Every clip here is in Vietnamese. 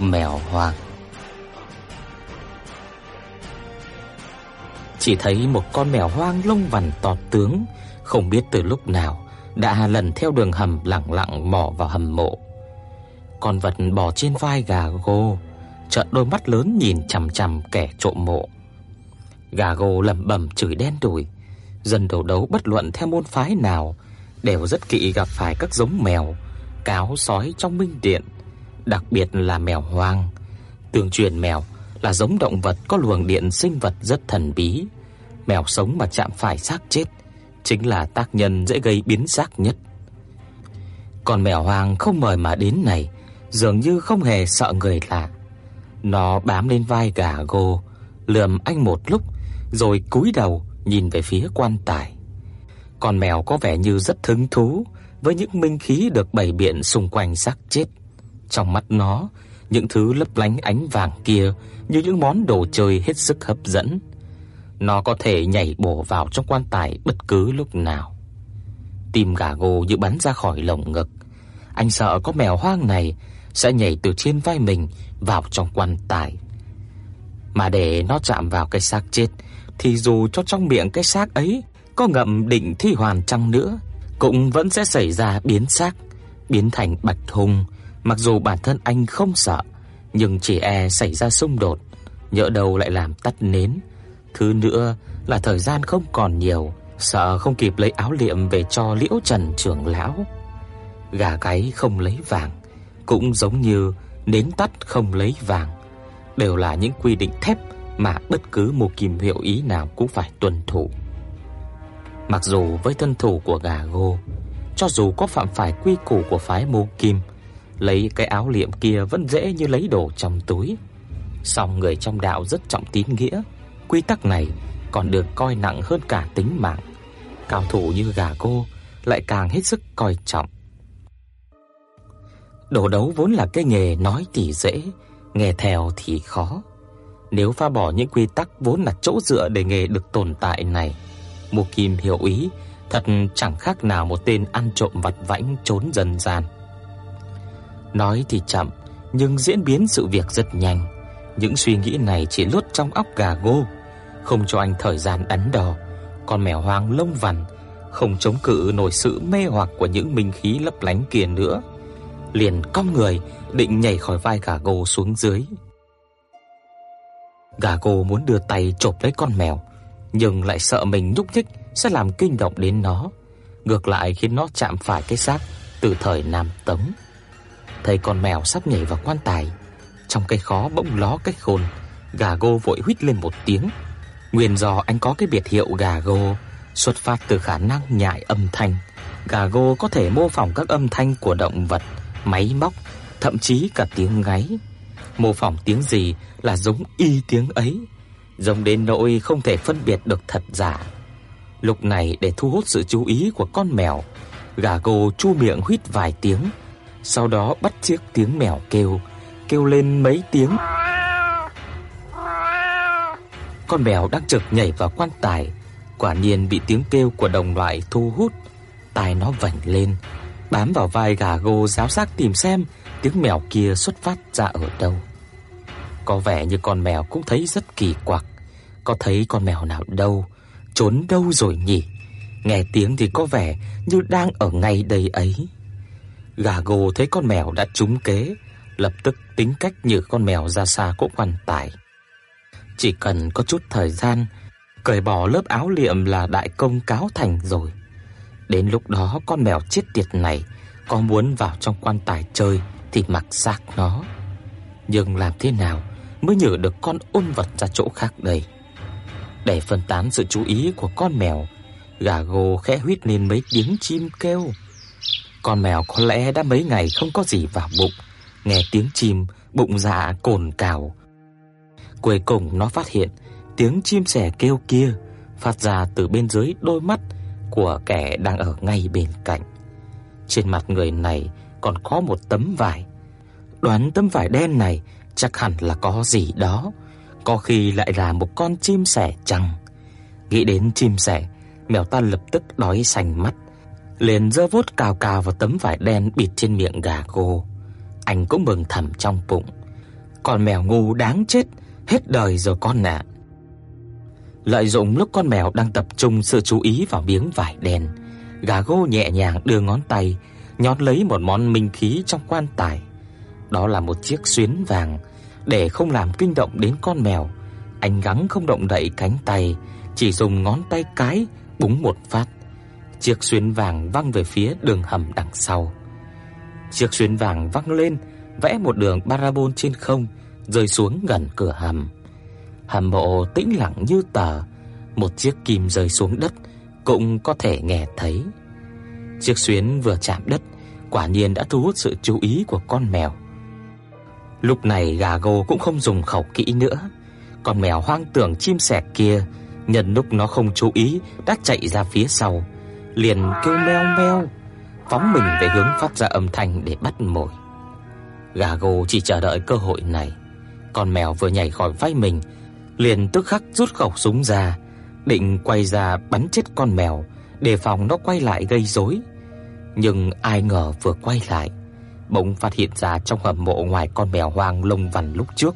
Mèo hoang Chỉ thấy một con mèo hoang lông vằn to tướng, không biết từ lúc nào đã lần theo đường hầm lặng lặng mò vào hầm mộ. Con vật bò trên vai gà gô, trợn đôi mắt lớn nhìn chằm chằm kẻ trộm mộ. Gà gô lẩm bẩm chửi đen đủi, dân đầu đấu bất luận theo môn phái nào đều rất kỵ gặp phải các giống mèo, cáo sói trong minh điện, đặc biệt là mèo hoang. Tương truyền mèo là giống động vật có luồng điện sinh vật rất thần bí. Mèo sống mà chạm phải xác chết chính là tác nhân dễ gây biến xác nhất. Còn mèo hoang không mời mà đến này dường như không hề sợ người lạ. Nó bám lên vai gà gô, lườm anh một lúc rồi cúi đầu nhìn về phía quan tài. Con mèo có vẻ như rất hứng thú với những minh khí được bày biện xung quanh xác chết. Trong mắt nó, những thứ lấp lánh ánh vàng kia như những món đồ chơi hết sức hấp dẫn. Nó có thể nhảy bổ vào trong quan tài bất cứ lúc nào. Tim gà gô như bắn ra khỏi lồng ngực. Anh sợ có mèo hoang này sẽ nhảy từ trên vai mình vào trong quan tài. Mà để nó chạm vào cái xác chết thì dù cho trong miệng cái xác ấy có ngậm định thi hoàn chăng nữa, cũng vẫn sẽ xảy ra biến xác, biến thành bạch hùng, mặc dù bản thân anh không sợ, nhưng chỉ e xảy ra xung đột, nhỡ đâu lại làm tắt nến. Thứ nữa là thời gian không còn nhiều, sợ không kịp lấy áo liệm về cho Liễu Trần trưởng lão. Gà gáy không lấy vàng, cũng giống như nến tắt không lấy vàng, đều là những quy định thép mà bất cứ một kim hiệu ý nào cũng phải tuân thủ. Mặc dù với thân thủ của gà gô, cho dù có phạm phải quy củ của phái Mộ Kim, lấy cái áo liệm kia vẫn dễ như lấy đồ trong túi. Song người trong đạo rất trọng tín nghĩa, quy tắc này còn được coi nặng hơn cả tính mạng. Cao thủ như gà cô lại càng hết sức coi trọng. Đồ đấu vốn là cái nghề nói thì dễ, nghe theo thì khó. Nếu phá bỏ những quy tắc vốn là chỗ dựa để nghề được tồn tại này, Mộ Kim hiểu ý, thật chẳng khác nào một tên ăn trộm vặt vãnh trốn dần gian. Nói thì chậm, nhưng diễn biến sự việc rất nhanh. Những suy nghĩ này chỉ lướt trong óc gà gô, không cho anh thời gian đắn đo. Con mèo hoang lông vằn không chống cự nổi sự mê hoặc của những minh khí lấp lánh kia nữa, liền cong người định nhảy khỏi vai gà gô xuống dưới. Gà gô muốn đưa tay chộp lấy con mèo, nhưng lại sợ mình nhúc nhích sẽ làm kinh động đến nó, ngược lại khiến nó chạm phải cái xác từ thời Nam Tống. Thấy con mèo sắp nhảy vào quan tài, trong cây khó bỗng ló cách khôn, gà gô vội huýt lên một tiếng. Nguyên do anh có cái biệt hiệu gà gô xuất phát từ khả năng nhại âm thanh. Gà gô có thể mô phỏng các âm thanh của động vật, máy móc, thậm chí cả tiếng ngáy. Mô phỏng tiếng gì là giống y tiếng ấy, giống đến nỗi không thể phân biệt được thật giả. Lúc này để thu hút sự chú ý của con mèo, gà gô chu miệng huýt vài tiếng, sau đó bắt chiếc tiếng mèo kêu, kêu lên mấy tiếng. Con mèo đang trực nhảy vào quan tài, quả nhiên bị tiếng kêu của đồng loại thu hút, tai nó vảnh lên, bám vào vai gà gô giáo giác tìm xem tiếng mèo kia xuất phát ra ở đâu. Có vẻ như con mèo cũng thấy rất kỳ quặc, có thấy con mèo nào đâu, trốn đâu rồi nhỉ? Nghe tiếng thì có vẻ như đang ở ngay đây ấy. Gà gồ thấy con mèo đã trúng kế, lập tức tính cách như con mèo ra xa cỗ quan tài. Chỉ cần có chút thời gian, cởi bỏ lớp áo liệm là đại công cáo thành rồi. Đến lúc đó con mèo chết tiệt này có muốn vào trong quan tài chơi thì mặc xác nó. Nhưng làm thế nào mới nhử được con ôn vật ra chỗ khác đây? Để phân tán sự chú ý của con mèo, gà gồ khẽ huýt lên mấy tiếng chim kêu. Con mèo có lẽ đã mấy ngày không có gì vào bụng, nghe tiếng chim bụng dạ cồn cào. Cuối cùng nó phát hiện tiếng chim sẻ kêu kia phát ra từ bên dưới đôi mắt của kẻ đang ở ngay bên cạnh. Trên mặt người này còn có một tấm vải. Đoán tấm vải đen này chắc hẳn là có gì đó, có khi lại là một con chim sẻ chăng. Nghĩ đến chim sẻ, mèo ta lập tức đói xanh mắt, liền giơ vuốt cào cào vào tấm vải đen bịt trên miệng gà gô. Anh cũng mừng thầm trong bụng, con mèo ngu đáng chết, hết đời rồi con ạ. Lợi dụng lúc con mèo đang tập trung sự chú ý vào miếng vải đen, gà gô nhẹ nhàng đưa ngón tay nhón lấy một món minh khí trong quan tài. Đó là một chiếc xuyến vàng, để không làm kinh động đến con mèo, anh gắng không động đậy cánh tay, chỉ dùng ngón tay cái búng một phát. Chiếc xuyến vàng văng về phía đường hầm đằng sau. Chiếc xuyến vàng văng lên, vẽ một đường parabol trên không, rơi xuống gần cửa hầm. Hầm mộ tĩnh lặng như tờ, một chiếc kim rơi xuống đất cũng có thể nghe thấy. Chiếc xuyến vừa chạm đất, quả nhiên đã thu hút sự chú ý của con mèo. Lúc này gà gô cũng không dùng khẩu kỹ nữa. Con mèo hoang tưởng chim sẻ kia nhân lúc nó không chú ý đã chạy ra phía sau, liền kêu meo meo, phóng mình về hướng phát ra âm thanh để bắt mồi. Gà gô chỉ chờ đợi cơ hội này. Con mèo vừa nhảy khỏi vai mình, liền tức khắc rút khẩu súng ra, định quay ra bắn chết con mèo, đề phòng nó quay lại gây rối. Nhưng ai ngờ vừa quay lại, bỗng phát hiện ra trong hầm mộ ngoài con mèo hoang lông vằn lúc trước,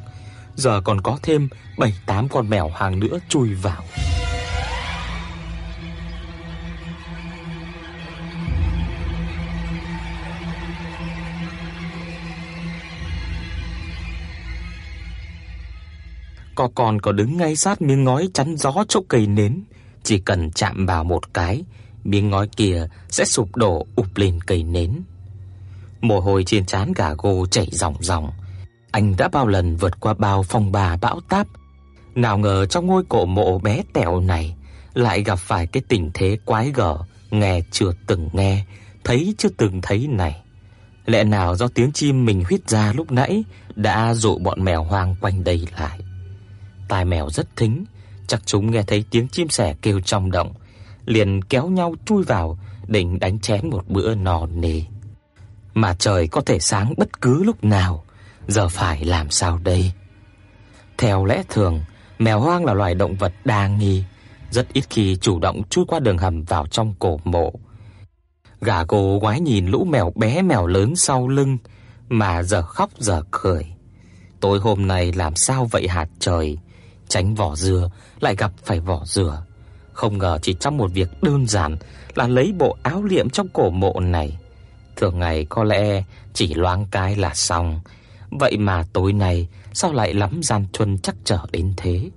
giờ còn có thêm 7-8 con mèo hoang nữa chui vào. Có con có đứng ngay sát miếng ngói chắn gió chỗ cây nến, chỉ cần chạm vào một cái, miếng ngói kia sẽ sụp đổ ụp lên cây nến. Mồ hôi trên trán gà gô chảy ròng ròng. Anh đã bao lần vượt qua bao phong ba bão táp, nào ngờ trong ngôi cổ mộ bé tẹo này lại gặp phải cái tình thế quái gở, nghe chưa từng nghe, thấy chưa từng thấy này. Lẽ nào do tiếng chim mình huýt ra lúc nãy đã dụ bọn mèo hoang quanh đây lại. Tai mèo rất thính, chắc chúng nghe thấy tiếng chim sẻ kêu trong động, liền kéo nhau chui vào định đánh chén một bữa no nê. Mà trời có thể sáng bất cứ lúc nào, giờ phải làm sao đây? Theo lẽ thường, mèo hoang là loài động vật đa nghi, rất ít khi chủ động chui qua đường hầm vào trong cổ mộ. Gà cô ngoái nhìn lũ mèo bé mèo lớn sau lưng mà giờ khóc giờ cười. Tối hôm nay làm sao vậy hạt trời? Tránh vỏ dừa lại gặp phải vỏ dừa. Không ngờ chỉ trong một việc đơn giản là lấy bộ áo liệm trong cổ mộ này, thường ngày có lẽ chỉ loáng cái là xong, vậy mà tối nay sao lại lắm gian truân chắc trở đến thế.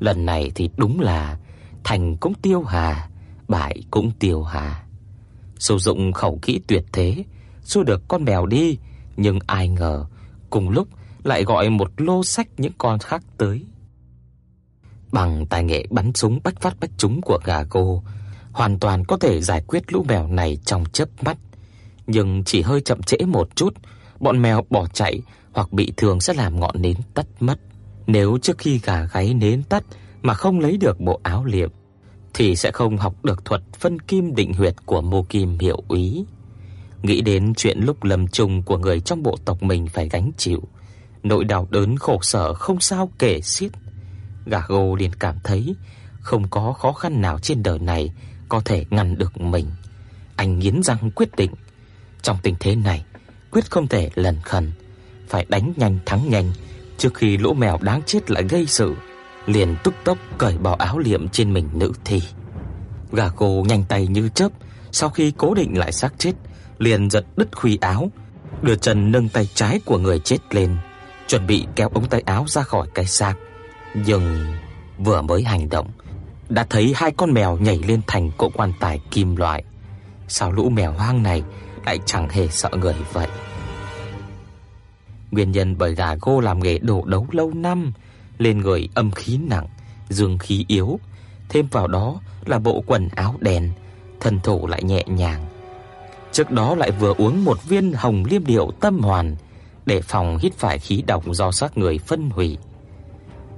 Lần này thì đúng là thành cũng tiêu hà, bại cũng tiêu hà. Sử dụng khẩu kỹ tuyệt thế, xua được con mèo đi, nhưng ai ngờ cùng lúc lại gọi một lô sách những con khác tới. Bằng tài nghệ bắn súng bách phát bách trúng của gà cô, hoàn toàn có thể giải quyết lũ mèo này trong chớp mắt, nhưng chỉ hơi chậm trễ một chút, bọn mèo bỏ chạy hoặc bị thương sẽ làm ngọn nến tắt mất. Nếu trước khi gà gáy nến tắt mà không lấy được bộ áo liệm thì sẽ không học được thuật phân kim định huyệt của Mộ Kim hiệu úy. Nghĩ đến chuyện lúc lâm chung của người trong bộ tộc mình phải gánh chịu, nỗi đau đớn khổ sở không sao kể xiết. Gà gô liền cảm thấy không có khó khăn nào trên đời này có thể ngăn được mình. Anh nghiến răng quyết định, trong tình thế này, quyết không thể lần khẩn phải đánh nhanh thắng nhanh trước khi lũ mèo đáng chết lại gây sự. Liền tức tốc cởi bỏ áo liệm trên mình nữ thi. Gà cô nhanh tay như chớp, sau khi cố định lại xác chết, liền giật đứt khuy áo, đưa chân nâng tay trái của người chết lên, chuẩn bị kéo ống tay áo ra khỏi cái xác. Nhưng vừa mới hành động, đã thấy hai con mèo nhảy lên thành cỗ quan tài kim loại. Sao lũ mèo hoang này lại chẳng hề sợ người vậy? Nguyên nhân bởi gà gô làm nghề đổ đấu lâu năm, lên người âm khí nặng, dương khí yếu, thêm vào đó là bộ quần áo đèn thân thủ lại nhẹ nhàng. Trước đó lại vừa uống một viên hồng liêm điệu tâm hoàn, để phòng hít phải khí độc do xác người phân hủy.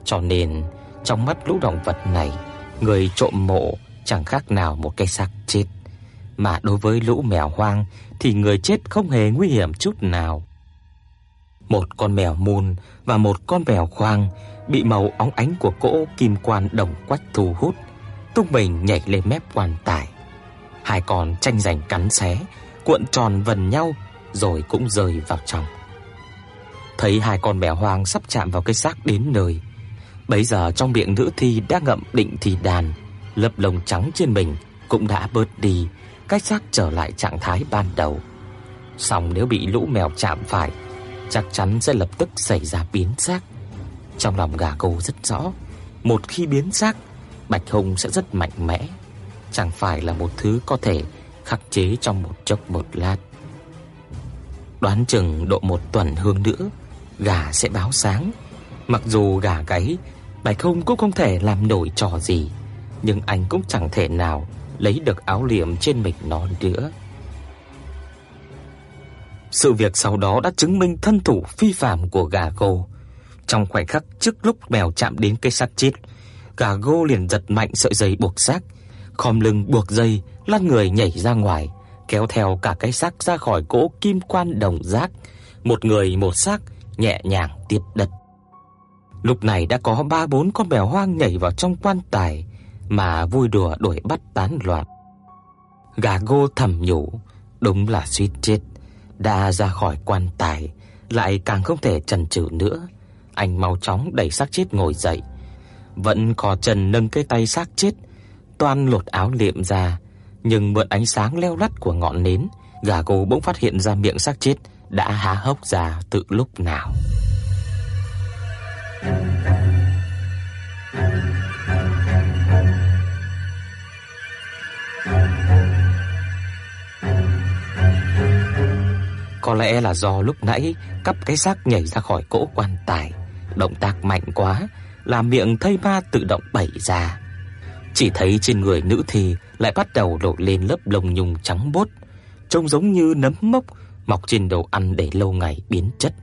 Cho nên, trong mắt lũ động vật này, người trộm mộ chẳng khác nào một cái xác chết, mà đối với lũ mèo hoang thì người chết không hề nguy hiểm chút nào. Một con mèo môn và một con mèo khoang bị màu óng ánh của cỗ kim quan đồng quách thu hút, tung mình nhảy lên mép quan tài. Hai con tranh giành cắn xé, cuộn tròn vần nhau rồi cũng rơi vào trong. Thấy hai con mèo hoang sắp chạm vào cái xác đến nơi, bấy giờ trong miệng nữ thi đã ngậm định thì đàn, lớp lông trắng trên mình cũng đã bớt đi, cái xác trở lại trạng thái ban đầu. Song nếu bị lũ mèo chạm phải, chắc chắn sẽ lập tức xảy ra biến xác. Trong lòng gà cô rất rõ, một khi biến xác, Bạch Hùng sẽ rất mạnh mẽ, chẳng phải là một thứ có thể khắc chế trong một chốc một lát. Đoán chừng độ một tuần hương nữa, gà sẽ báo sáng. Mặc dù gà gáy, Bạch không cũng không thể làm nổi trò gì, nhưng anh cũng chẳng thể nào lấy được áo liệm trên mình nó nữa. Sự việc sau đó đã chứng minh thân thủ phi phàm của gà gô Trong khoảnh khắc trước lúc mèo chạm đến cây xác chết, gà gô liền giật mạnh sợi dây buộc xác, khom lưng buộc dây, lăn người nhảy ra ngoài, kéo theo cả cái xác ra khỏi cỗ kim quan đồng giác, một người một xác nhẹ nhàng tiếp đất. Lúc này đã có ba bốn con mèo hoang nhảy vào trong quan tài mà vui đùa đuổi bắt tán loạn. Gà gô thầm nhủ, đúng là suýt chết, đã ra khỏi quan tài, lại càng không thể chần chừ nữa. Anh mau chóng đẩy xác chết ngồi dậy, vẫn cò chân nâng cái tay xác chết, toan lột áo liệm ra, nhưng mượn ánh sáng leo lắt của ngọn nến, gà gô bỗng phát hiện ra miệng xác chết đã há hốc ra từ lúc nào. Có lẽ là do lúc nãy cắp cái xác nhảy ra khỏi cỗ quan tài, động tác mạnh quá, làm miệng thây ma tự động bẩy ra. Chỉ thấy trên người nữ thi lại bắt đầu lộ lên lớp lông nhung trắng bốt, trông giống như nấm mốc mọc trên đầu ăn để lâu ngày biến chất.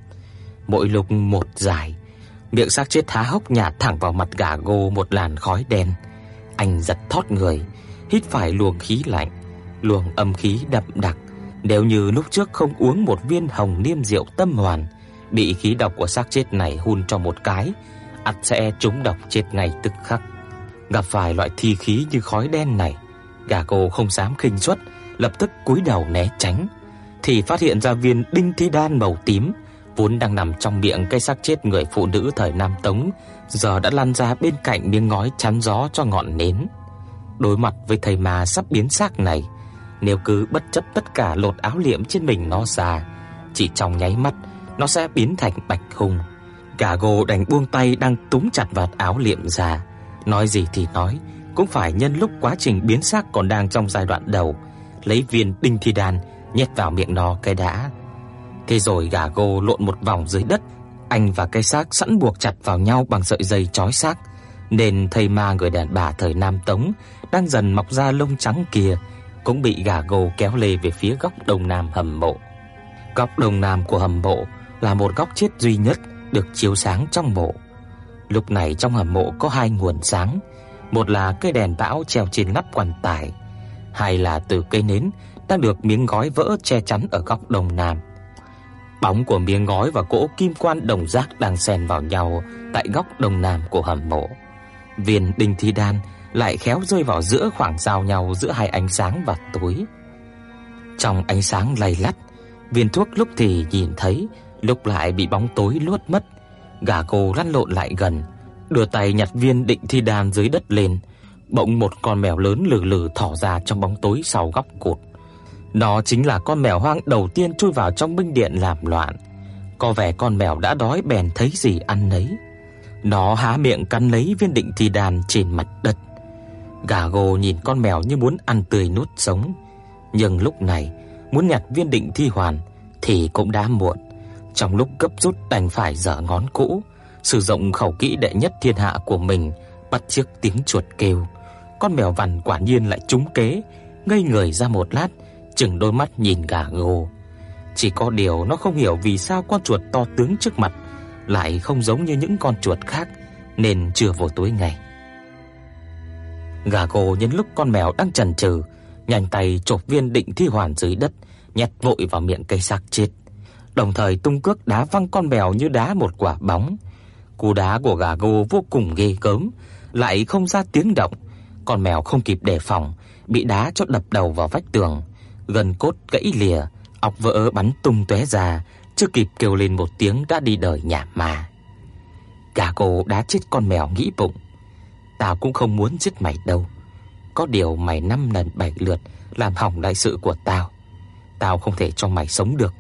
Mỗi lúc một dài, miệng xác chết há hốc nhả thẳng vào mặt gà gô một làn khói đen. Anh giật thót người, hít phải luồng khí lạnh, luồng âm khí đậm đặc. Nếu như lúc trước không uống một viên hồng niêm rượu tâm hoàn, bị khí độc của xác chết này hun cho một cái, ắt sẽ trúng độc chết ngay tức khắc. Gặp phải loại thi khí như khói đen này, gà cô không dám khinh suất, lập tức cúi đầu né tránh, thì phát hiện ra viên đinh thi đan màu tím vốn đang nằm trong miệng cây xác chết người phụ nữ thời Nam Tống, giờ đã lăn ra bên cạnh miếng ngói chắn gió cho ngọn nến. Đối mặt với thầy ma sắp biến xác này, nếu cứ bất chấp tất cả lột áo liệm trên mình nó ra, chỉ trong nháy mắt nó sẽ biến thành bạch hung. Gà gô đành buông tay đang túm chặt vạt áo liệm ra, nói gì thì nói, cũng phải nhân lúc quá trình biến xác còn đang trong giai đoạn đầu, lấy viên đinh thi đan nhét vào miệng nó cái đã. Thế rồi gà gô lộn một vòng dưới đất, anh và cây xác sẵn buộc chặt vào nhau bằng sợi dây trói xác, nên thầy ma người đàn bà thời Nam Tống đang dần mọc ra lông trắng kia cũng bị gà gô kéo lê về phía góc đông nam hầm mộ. Góc đông nam của hầm mộ là một góc chết duy nhất được chiếu sáng trong mộ. Lúc này trong hầm mộ có hai nguồn sáng, một là cây đèn bão treo trên nắp quan tài, hai là từ cây nến đang được miếng gói vỡ che chắn ở góc đông nam. Bóng của miếng ngói và cỗ kim quan đồng giác đang xen vào nhau tại góc đông nam của hầm mộ. Viên đinh thi đan lại khéo rơi vào giữa khoảng giao nhau giữa hai ánh sáng và tối. Trong ánh sáng lay lắt, viên thuốc lúc thì nhìn thấy, lúc lại bị bóng tối luốt mất. Gà cô lăn lộn lại gần, đưa tay nhặt viên định thi đan dưới đất lên, bỗng một con mèo lớn lừ lừ thỏ ra trong bóng tối sau góc cột. Nó chính là con mèo hoang đầu tiên chui vào trong binh điện làm loạn. Có vẻ con mèo đã đói bèn thấy gì ăn nấy. Nó há miệng cắn lấy viên định thi đàn trên mặt đất. Gà gồ nhìn con mèo như muốn ăn tươi nuốt sống, nhưng lúc này muốn nhặt viên định thi hoàn thì cũng đã muộn. Trong lúc gấp rút đành phải giở ngón cũ, sử dụng khẩu kỹ đệ nhất thiên hạ của mình, bắt chiếc tiếng chuột kêu. Con mèo vằn quả nhiên lại trúng kế, ngây người ra một lát, chừng đôi mắt nhìn gà gô Chỉ có điều nó không hiểu vì sao con chuột to tướng trước mặt lại không giống như những con chuột khác nên chưa vô tối ngày Gà gô nhân lúc con mèo đang chần chừ, nhanh tay chộp viên định thi hoàn dưới đất, nhét vội vào miệng cây xác chết, đồng thời tung cước đá văng con mèo như đá một quả bóng. Cú đá của gà gô vô cùng ghê gớm, lại không ra tiếng động, con mèo không kịp đề phòng, bị đá cho đập đầu vào vách tường, gần cốt gãy lìa, óc vỡ bắn tung tóe ra, chưa kịp kêu lên một tiếng đã đi đời nhà ma. Gà cô đá chết con mèo nghĩ bụng, tao cũng không muốn giết mày đâu. Có điều mày năm lần bảy lượt làm hỏng đại sự của tao. Tao không thể cho mày sống được,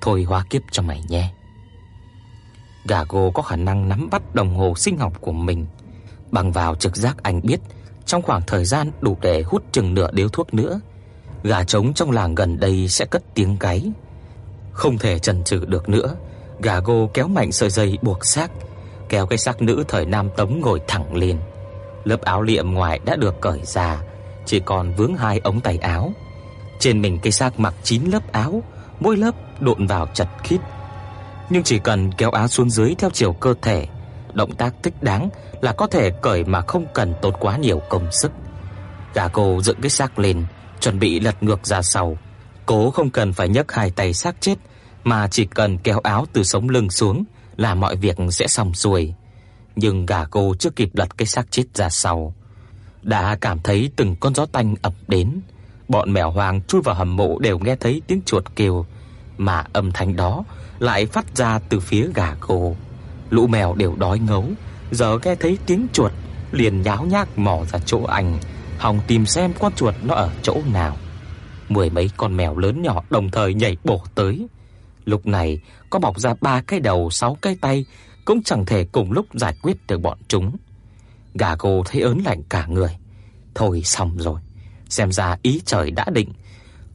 thôi hóa kiếp cho mày nhé. Gà gô có khả năng nắm bắt đồng hồ sinh học của mình, bằng vào trực giác anh biết trong khoảng thời gian đủ để hút chừng nửa điếu thuốc nữa, gà trống trong làng gần đây sẽ cất tiếng gáy. Không thể chần chừ được nữa, gà gô kéo mạnh sợi dây buộc xác, kéo cái xác nữ thời nam tống ngồi thẳng lên. Lớp áo liệm ngoài đã được cởi ra, chỉ còn vướng hai ống tay áo. Trên mình cái xác mặc chín lớp áo, mỗi lớp độn vào chật khít. Nhưng chỉ cần kéo áo xuống dưới theo chiều cơ thể, động tác thích đáng là có thể cởi mà không cần tốn quá nhiều công sức. Gà cô dựng cái xác lên, chuẩn bị lật ngược ra sau. Cố không cần phải nhấc hai tay xác chết, mà chỉ cần kéo áo từ sống lưng xuống là mọi việc sẽ xong xuôi. Nhưng gà cô chưa kịp lật cái xác chết ra sau, đã cảm thấy từng con gió tanh ập đến. Bọn mèo hoang chui vào hầm mộ đều nghe thấy tiếng chuột kêu, mà âm thanh đó lại phát ra từ phía gà cô. Lũ mèo đều đói ngấu, giờ nghe thấy tiếng chuột liền nháo nhác mò ra chỗ anh, hòng tìm xem con chuột nó ở chỗ nào. Mười mấy con mèo lớn nhỏ đồng thời nhảy bổ tới. Lúc này có bọc ra ba cái đầu, sáu cái tay, cũng chẳng thể cùng lúc giải quyết được bọn chúng. Gà cô thấy ớn lạnh cả người. Thôi xong rồi, xem ra ý trời đã định.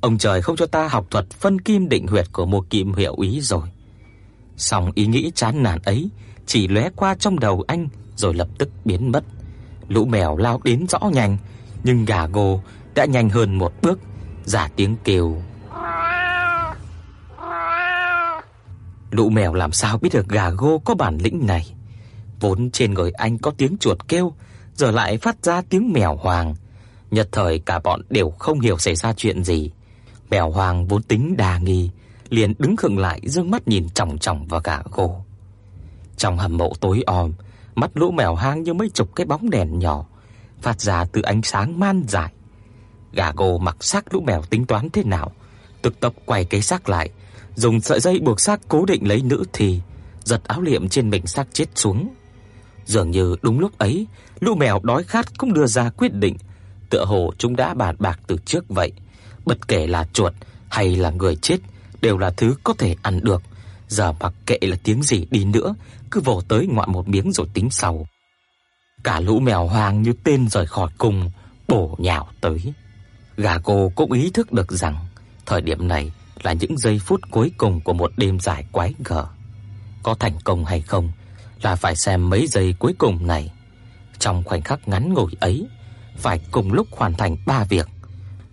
Ông trời không cho ta học thuật phân kim định huyệt của một kim hiệu ý rồi. Xong ý nghĩ chán nản ấy chỉ lóe qua trong đầu anh rồi lập tức biến mất. Lũ mèo lao đến rõ nhanh, nhưng gà gô đã nhanh hơn một bước, giả tiếng kêu. Lũ mèo làm sao biết được gà gô có bản lĩnh này? Vốn trên người anh có tiếng chuột kêu, giờ lại phát ra tiếng mèo hoàng. nhật thời cả bọn đều không hiểu xảy ra chuyện gì. Mèo hoàng vốn tính đa nghi, liền đứng khựng lại dương mắt nhìn chòng chòng vào gà gô. Trong hầm mộ tối om, mắt lũ mèo hang như mấy chục cái bóng đèn nhỏ phát ra từ ánh sáng man dại. Gà gô mặc xác lũ mèo tính toán thế nào, tức tốc quay cái xác lại, dùng sợi dây buộc xác cố định lấy nữ thì giật áo liệm trên mình xác chết xuống. Dường như đúng lúc ấy, lũ mèo đói khát cũng đưa ra quyết định, tựa hồ chúng đã bàn bạc từ trước vậy, bất kể là chuột hay là người chết đều là thứ có thể ăn được, giờ mặc kệ là tiếng gì đi nữa, cứ vồ tới ngoạm một miếng rồi tính sau. Cả lũ mèo hoang như tên rời khỏi cùng, bổ nhào tới. Gà cô cũng ý thức được rằng thời điểm này là những giây phút cuối cùng của một đêm dài quái gở. Có thành công hay không là phải xem mấy giây cuối cùng này. Trong khoảnh khắc ngắn ngủi ấy, phải cùng lúc hoàn thành ba việc.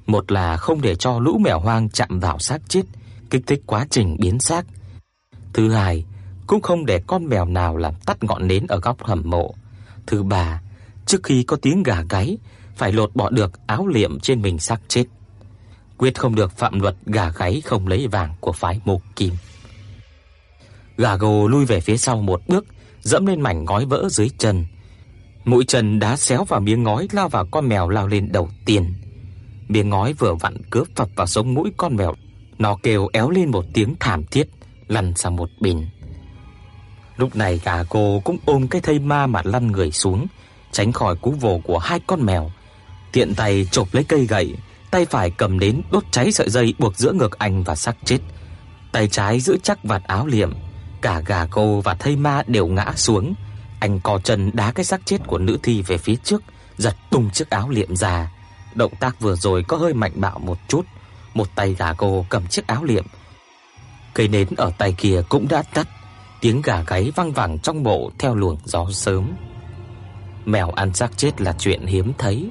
Một là không để cho lũ mèo hoang chạm vào xác chết, kích thích quá trình biến xác. Thứ hai, cũng không để con mèo nào làm tắt ngọn nến ở góc hầm mộ. Thứ ba, trước khi có tiếng gà gáy, phải lột bỏ được áo liệm trên mình xác chết. Quyết không được phạm luật gà gáy không lấy vàng của phái Mộc Kim. Gà gồ lui về phía sau một bước, dẫm lên mảnh ngói vỡ dưới chân. Mũi chân đá xéo vào miếng ngói lao vào con mèo lao lên đầu tiên. Miếng ngói vừa vặn cướp phập vào sống mũi con mèo, nó kêu éo lên một tiếng thảm thiết, lăn sang một bên. Lúc này gà cô cũng ôm cái thây ma mà lăn người xuống, tránh khỏi cú vồ của hai con mèo. Tiện tay chộp lấy cây gậy, tay phải cầm nến đốt cháy sợi dây buộc giữa ngực anh và xác chết. Tay trái giữ chắc vạt áo liệm, cả gà cô và thây ma đều ngã xuống. Anh co chân đá cái xác chết của nữ thi về phía trước, giật tung chiếc áo liệm ra. Động tác vừa rồi có hơi mạnh bạo một chút, một tay gà cô cầm chiếc áo liệm. Cây nến ở tay kia cũng đã tắt, tiếng gà gáy vang vẳng trong mộ theo luồng gió sớm. Mèo ăn xác chết là chuyện hiếm thấy,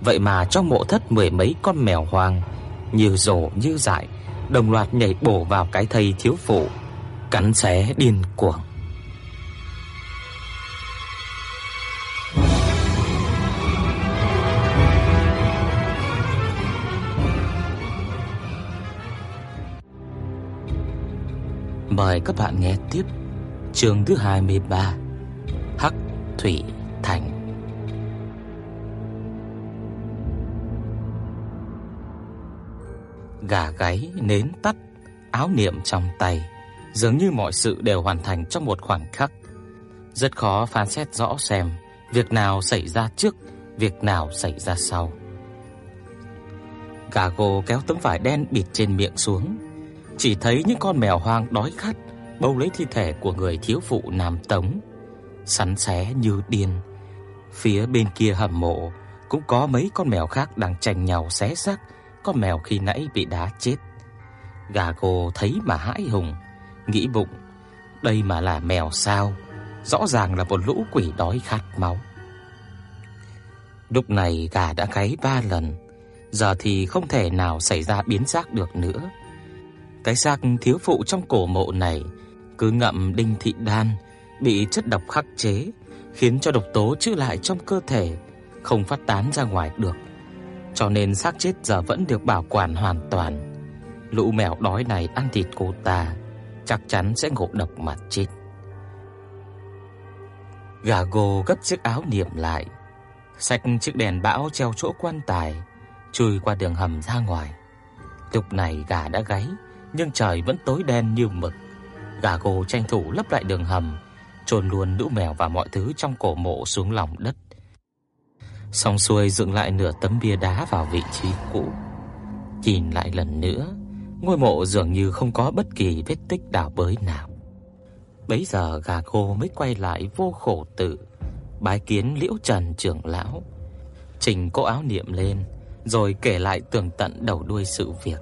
vậy mà trong mộ thất mười mấy con mèo hoang như rồ như dại đồng loạt nhảy bổ vào cái thây thiếu phụ, cắn xé điên cuồng. Mời các bạn nghe tiếp chương thứ 23 Hắc Thủy Thành Gà gáy nến tắt, áo niệm trong tay, dường như mọi sự đều hoàn thành trong một khoảnh khắc. Rất khó phán xét rõ xem việc nào xảy ra trước, việc nào xảy ra sau. Gà gô kéo tấm vải đen bịt trên miệng xuống, chỉ thấy những con mèo hoang đói khát bâu lấy thi thể của người thiếu phụ Nam Tống, sắn xé như điên. Phía bên kia hầm mộ cũng có mấy con mèo khác đang tranh nhau xé xác con mèo khi nãy bị đá chết. Gà cô thấy mà hãi hùng, nghĩ bụng, đây mà là mèo sao? Rõ ràng là một lũ quỷ đói khát máu. Lúc này gà đã gáy ba lần, giờ thì không thể nào xảy ra biến xác được nữa. Cái xác thiếu phụ trong cổ mộ này cứ ngậm đinh thị đan bị chất độc khắc chế, khiến cho độc tố trữ lại trong cơ thể không phát tán ra ngoài được. Cho nên xác chết giờ vẫn được bảo quản hoàn toàn. Lũ mèo đói này ăn thịt cô ta chắc chắn sẽ ngộ độc mà chết. Gà gồ gấp chiếc áo niệm lại, xách chiếc đèn bão treo chỗ quan tài, chui qua đường hầm ra ngoài. Lúc này gà đã gáy, nhưng trời vẫn tối đen như mực. Gà gồ tranh thủ lấp lại đường hầm, chôn luôn lũ mèo và mọi thứ trong cổ mộ xuống lòng đất. Xong xuôi dựng lại nửa tấm bia đá vào vị trí cũ. Nhìn lại lần nữa, ngôi mộ dường như không có bất kỳ vết tích đào bới nào. Bấy giờ gà gồ mới quay lại vô khổ tự, bái kiến Liễu Trần trưởng lão, trình cô áo niệm lên, rồi kể lại tường tận đầu đuôi sự việc.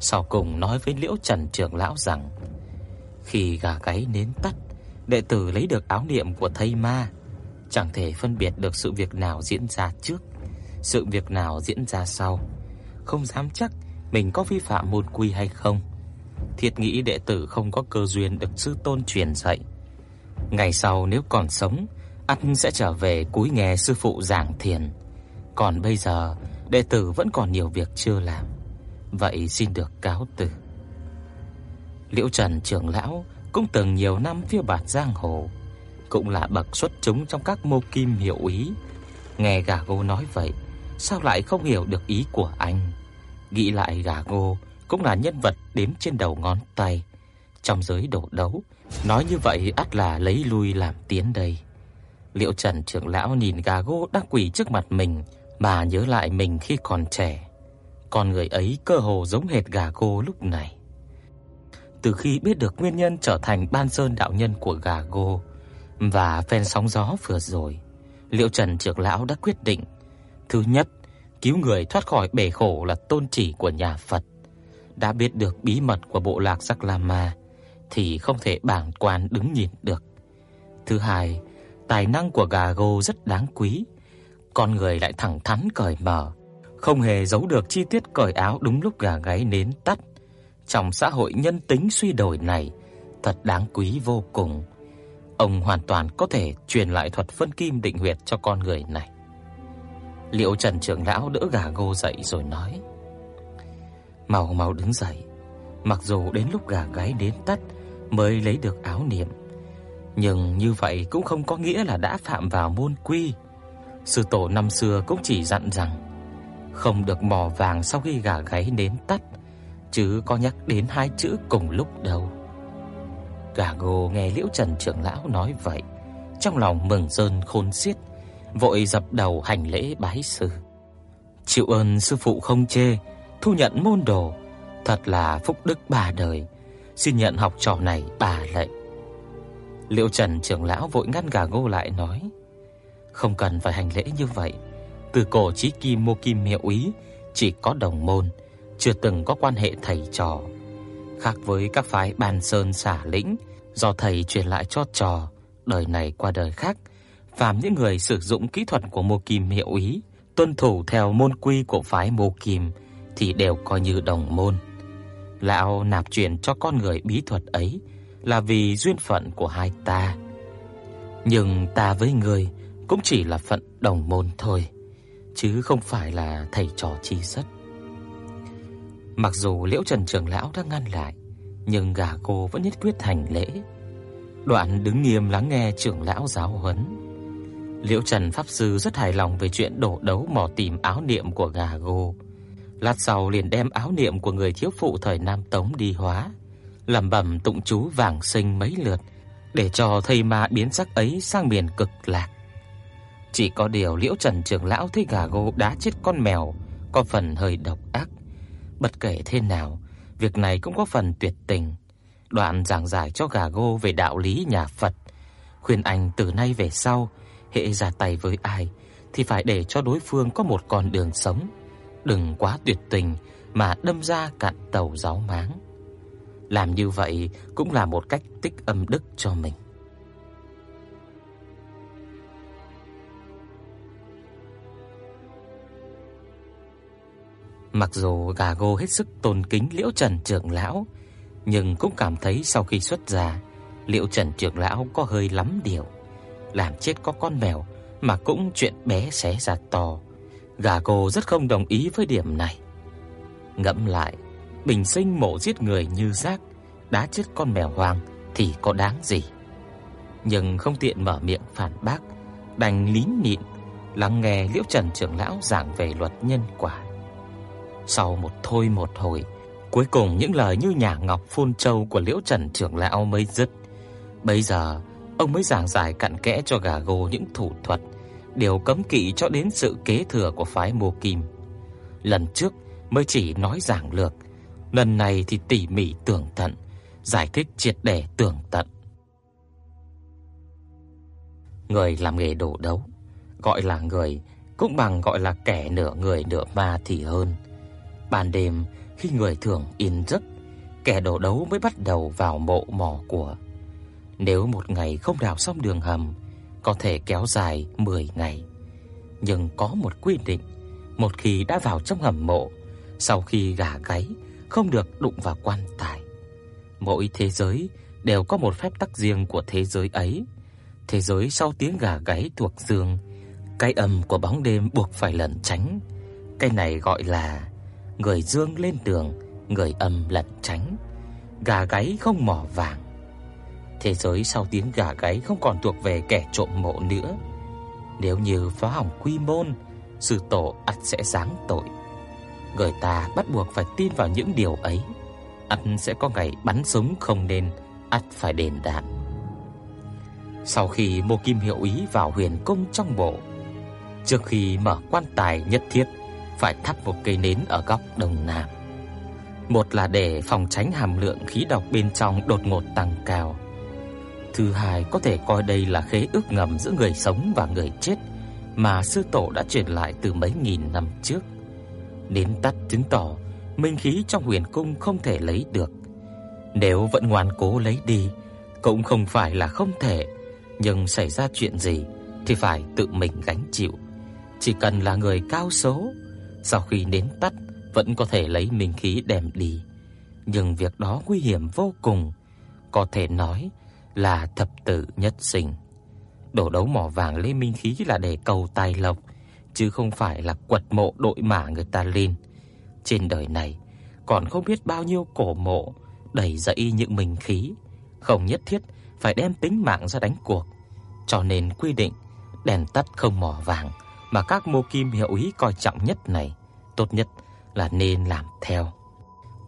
Sau cùng nói với Liễu Trần trưởng lão rằng khi gà gáy nến tắt, đệ tử lấy được áo niệm của thầy ma, chẳng thể phân biệt được sự việc nào diễn ra trước, sự việc nào diễn ra sau, không dám chắc mình có vi phạm môn quy hay không. Thiệt nghĩ đệ tử không có cơ duyên được sư tôn truyền dạy. Ngày sau nếu còn sống, ắt sẽ trở về cúi nghe sư phụ giảng thiền. Còn bây giờ, đệ tử vẫn còn nhiều việc chưa làm. Vậy xin được cáo từ. Liễu Trần trưởng lão cũng từng nhiều năm phiêu bạt giang hồ, cũng là bậc xuất chúng trong các mô kim hiệu ý. Nghe gà gô nói vậy, sao lại không hiểu được ý của anh? Nghĩ lại gà gô cũng là nhân vật đếm trên đầu ngón tay trong giới đổ đấu, nói như vậy ắt là lấy lui làm tiến đây. Liễu Trần trưởng lão nhìn gà gô đang quỳ trước mặt mình mà nhớ lại mình khi còn trẻ. Con người ấy cơ hồ giống hệt gà gô lúc này. Từ khi biết được nguyên nhân trở thành Ban Sơn đạo nhân của gà gô và phen sóng gió vừa rồi, Liễu Trần trưởng lão đã quyết định, thứ nhất, cứu người thoát khỏi bể khổ là tôn chỉ của nhà Phật. Đã biết được bí mật của bộ lạc Sắc La Ma thì không thể bàng quan đứng nhìn được. Thứ hai, tài năng của gà gô rất đáng quý, con người lại thẳng thắn cởi mở, không hề giấu được chi tiết cởi áo đúng lúc gà gáy nến tắt. Trong xã hội nhân tính suy đổi này, thật đáng quý vô cùng. Ông hoàn toàn có thể truyền lại thuật phân kim định huyệt cho con người này. Liễu Trần trưởng lão đỡ gà gô dậy rồi nói: "Mau mau đứng dậy, mặc dù đến lúc gà gáy đến tắt mới lấy được áo niệm, nhưng như vậy cũng không có nghĩa là đã phạm vào môn quy. Sư tổ năm xưa cũng chỉ dặn rằng không được mò vàng sau khi gà gáy đến tắt, chứ có nhắc đến hai chữ cùng lúc đâu." Gà gồ nghe Liễu Trần trưởng lão nói vậy, trong lòng mừng rơn khôn xiết, vội dập đầu hành lễ bái sư. Chịu ơn sư phụ không chê, thu nhận môn đồ, thật là phúc đức ba đời, xin nhận học trò này bà lệnh. Liễu Trần trưởng lão vội ngăn gà gô lại nói: "Không cần phải hành lễ như vậy, từ cổ chí kim mô kim hiệu ý chỉ có đồng môn, chưa từng có quan hệ thầy trò." Khác với các phái Bàn Sơn xả lĩnh do thầy truyền lại cho trò, đời này qua đời khác, phàm những người sử dụng kỹ thuật của Mộ Kim hiệu ý, tuân thủ theo môn quy của phái Mộ Kim thì đều coi như đồng môn. Lão nạp truyền cho con người bí thuật ấy là vì duyên phận của hai ta. Nhưng ta với người cũng chỉ là phận đồng môn thôi, chứ không phải là thầy trò chi rất. Mặc dù Liễu Trần trưởng lão đã ngăn lại, nhưng gà cô vẫn nhất quyết hành lễ. Đoạn đứng nghiêm lắng nghe trưởng lão giáo huấn. Liễu Trần pháp sư rất hài lòng về chuyện đổ đấu mò tìm áo niệm của gà gô. Lát sau liền đem áo niệm của người thiếu phụ thời Nam Tống đi hóa, lẩm bẩm tụng chú vàng sinh mấy lượt để cho thầy ma biến sắc ấy sang miền cực lạc. Chỉ có điều Liễu Trần trưởng lão thấy gà gô đá chết con mèo có phần hơi độc ác. Bất kể thế nào, việc này cũng có phần tuyệt tình. Đoạn giảng giải cho gà gô về đạo lý nhà Phật, khuyên anh từ nay về sau, hệ ra tay với ai thì phải để cho đối phương có một con đường sống, đừng quá tuyệt tình mà đâm ra cạn tàu giáo máng. Làm như vậy cũng là một cách tích âm đức cho mình. Mặc dù gà gô hết sức tôn kính Liễu Trần trưởng lão, nhưng cũng cảm thấy sau khi xuất gia, Liễu Trần trưởng lão có hơi lắm điều, làm chết có con mèo mà cũng chuyện bé xé ra to. Gà cô rất không đồng ý với điểm này. Ngẫm lại, bình sinh mổ giết người như rác, đá chết con mèo hoang thì có đáng gì. Nhưng không tiện mở miệng phản bác, đành lín nhịn lắng nghe Liễu Trần trưởng lão giảng về luật nhân quả. Sau một thôi một hồi, cuối cùng những lời như nhà ngọc phun châu của Liễu Trần trưởng lão mới dứt. Bây giờ, ông mới giảng giải cặn kẽ cho gà gô những thủ thuật, điều cấm kỵ cho đến sự kế thừa của phái Mộ Kim. Lần trước mới chỉ nói giảng lược, lần này thì tỉ mỉ tường tận, giải thích triệt để tường tận. Người làm nghề đổ đấu, gọi là người cũng bằng gọi là kẻ nửa người nửa ma thì hơn. Ban đêm khi người thường yên giấc, kẻ đổ đấu mới bắt đầu vào mộ mỏ của. Nếu một ngày không đào xong đường hầm, có thể kéo dài 10 ngày. Nhưng có một quy định, một khi đã vào trong hầm mộ, sau khi gà gáy không được đụng vào quan tài. Mỗi thế giới đều có một phép tắc riêng của thế giới ấy. Thế giới sau tiếng gà gáy thuộc dương, cái âm của bóng đêm buộc phải lẩn tránh. Cái này gọi là người dương lên đường, người âm lẩn tránh. Gà gáy không mỏ vàng. Thế giới sau tiếng gà gáy không còn thuộc về kẻ trộm mộ nữa. Nếu như phá hỏng quy môn, sư tổ ắt sẽ giáng tội. Người ta bắt buộc phải tin vào những điều ấy, ắt sẽ có ngày bắn súng không nên, ắt phải đền đạn. Sau khi Mộ Kim Hiệu Ý vào huyền cung trong bộ, trước khi mở quan tài nhất thiết phải thắp một cây nến ở góc đông nam. Một là để phòng tránh hàm lượng khí độc bên trong đột ngột tăng cao. Thứ hai có thể coi đây là khế ước ngầm giữa người sống và người chết mà sư tổ đã truyền lại từ mấy nghìn năm trước. Nến tắt chứng tỏ minh khí trong huyền cung không thể lấy được. Nếu vẫn ngoan cố lấy đi cũng không phải là không thể, nhưng xảy ra chuyện gì thì phải tự mình gánh chịu. Chỉ cần là người cao số, sau khi nến tắt vẫn có thể lấy minh khí đem đi, nhưng việc đó nguy hiểm vô cùng, có thể nói là thập tử nhất sinh. Đổ đấu mỏ vàng lấy minh khí là để cầu tài lộc, chứ không phải là quật mộ đội mã người ta lên. Trên đời này còn không biết bao nhiêu cổ mộ đầy dẫy những minh khí, không nhất thiết phải đem tính mạng ra đánh cuộc. Cho nên quy định đèn tắt không mỏ vàng mà các mô kim hiệu ý coi trọng nhất này, tốt nhất là nên làm theo.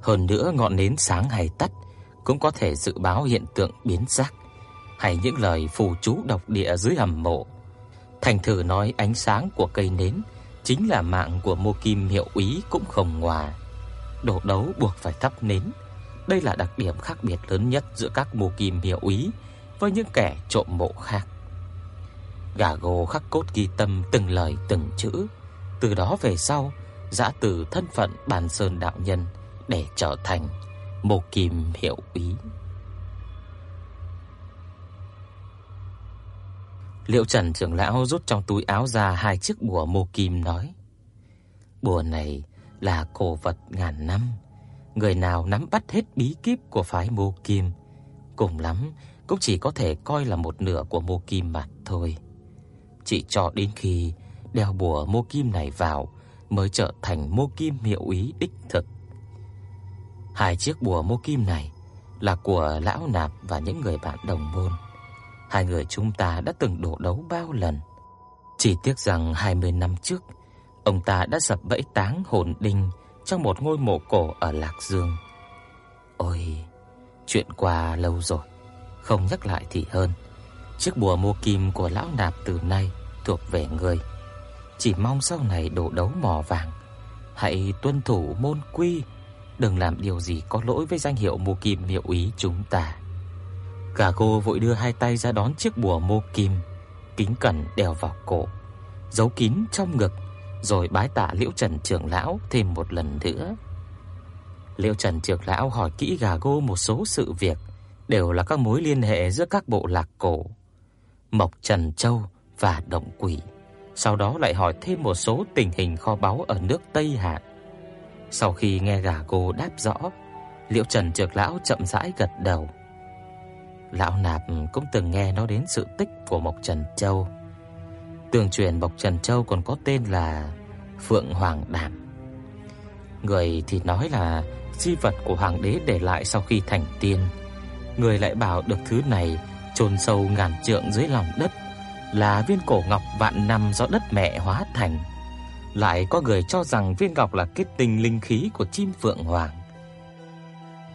Hơn nữa ngọn nến sáng hay tắt cũng có thể dự báo hiện tượng biến sắc hay những lời phù chú độc địa dưới hầm mộ. Thành thử nói ánh sáng của cây nến chính là mạng của Mô Kim hiệu úy cũng không ngoài. Đổ đấu buộc phải thắp nến. Đây là đặc điểm khác biệt lớn nhất giữa các Mô Kim hiệu úy với những kẻ trộm mộ khác. Gà gồ khắc cốt ghi tâm từng lời từng chữ, từ đó về sau dã từ thân phận bàn sơn đạo nhân để trở thành Mộ Kim hiệu ý Liệu Trần trưởng lão rút trong túi áo ra hai chiếc bùa mô kim nói: "Bùa này là cổ vật ngàn năm, người nào nắm bắt hết bí kíp của phái mô Kim, cùng lắm cũng chỉ có thể coi là một nửa của mô Kim mà thôi. Chỉ cho đến khi đeo bùa mô Kim này vào mới trở thành mô Kim hiệu ý đích thực. Hai chiếc bùa mô Kim này là của lão nạp và những người bạn đồng môn. Hai người chúng ta đã từng đổ đấu bao lần. Chỉ tiếc rằng 20 năm trước, ông ta đã sập bẫy táng hồn đinh trong một ngôi mộ cổ ở Lạc Dương. Ôi, chuyện qua lâu rồi, không nhắc lại thì hơn. Chiếc bùa mua kim của lão nạp từ nay thuộc về người. Chỉ mong sau này đổ đấu mỏ vàng, hãy tuân thủ môn quy, đừng làm điều gì có lỗi với danh hiệu mua kim hiệu ý chúng ta. cả cô vội đưa hai tay ra đón chiếc bùa mô kim, kính cẩn đeo vào cổ, giấu kín trong ngực rồi bái tạ Liễu Trần trưởng lão thêm một lần nữa. Liễu Trần trưởng lão hỏi kỹ gà gô một số sự việc, đều là các mối liên hệ giữa các bộ lạc cổ, Mộc Trần Châu và Động Quỷ. Sau đó lại hỏi thêm một số tình hình kho báu ở nước Tây Hạ. Sau khi nghe gà cô đáp rõ, Liễu Trần Trực lão chậm rãi gật đầu. Lão nạp cũng từng nghe nói đến sự tích của Mộc Trần Châu Tương truyền Mộc Trần Châu còn có tên là Phượng Hoàng Đàm. Người thì nói là di vật của hoàng đế để lại sau khi thành tiên. Người lại bảo được thứ này chôn sâu ngàn trượng dưới lòng đất là viên cổ ngọc vạn năm do đất mẹ hóa thành. Lại có người cho rằng viên ngọc là kết tinh linh khí của chim phượng hoàng.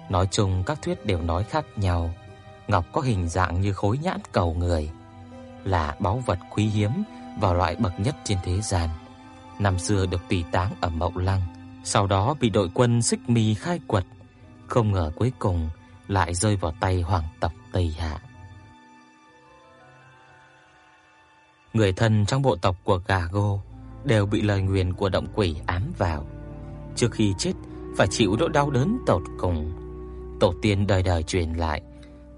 Nói chung các thuyết đều nói khác nhau. Ngọc có hình dạng như khối nhãn cầu người, là báu vật quý hiếm và loại bậc nhất trên thế gian. Năm xưa được tùy táng ở Mậu Lăng, sau đó bị đội quân Xích Mi khai quật, không ngờ cuối cùng lại rơi vào tay hoàng tộc Tây Hạ. Người thân trong bộ tộc của Gago đều bị lời nguyền của động quỷ ám vào. Trước khi chết phải chịu nỗi đau đớn tột cùng. Tổ tiên đời đời truyền lại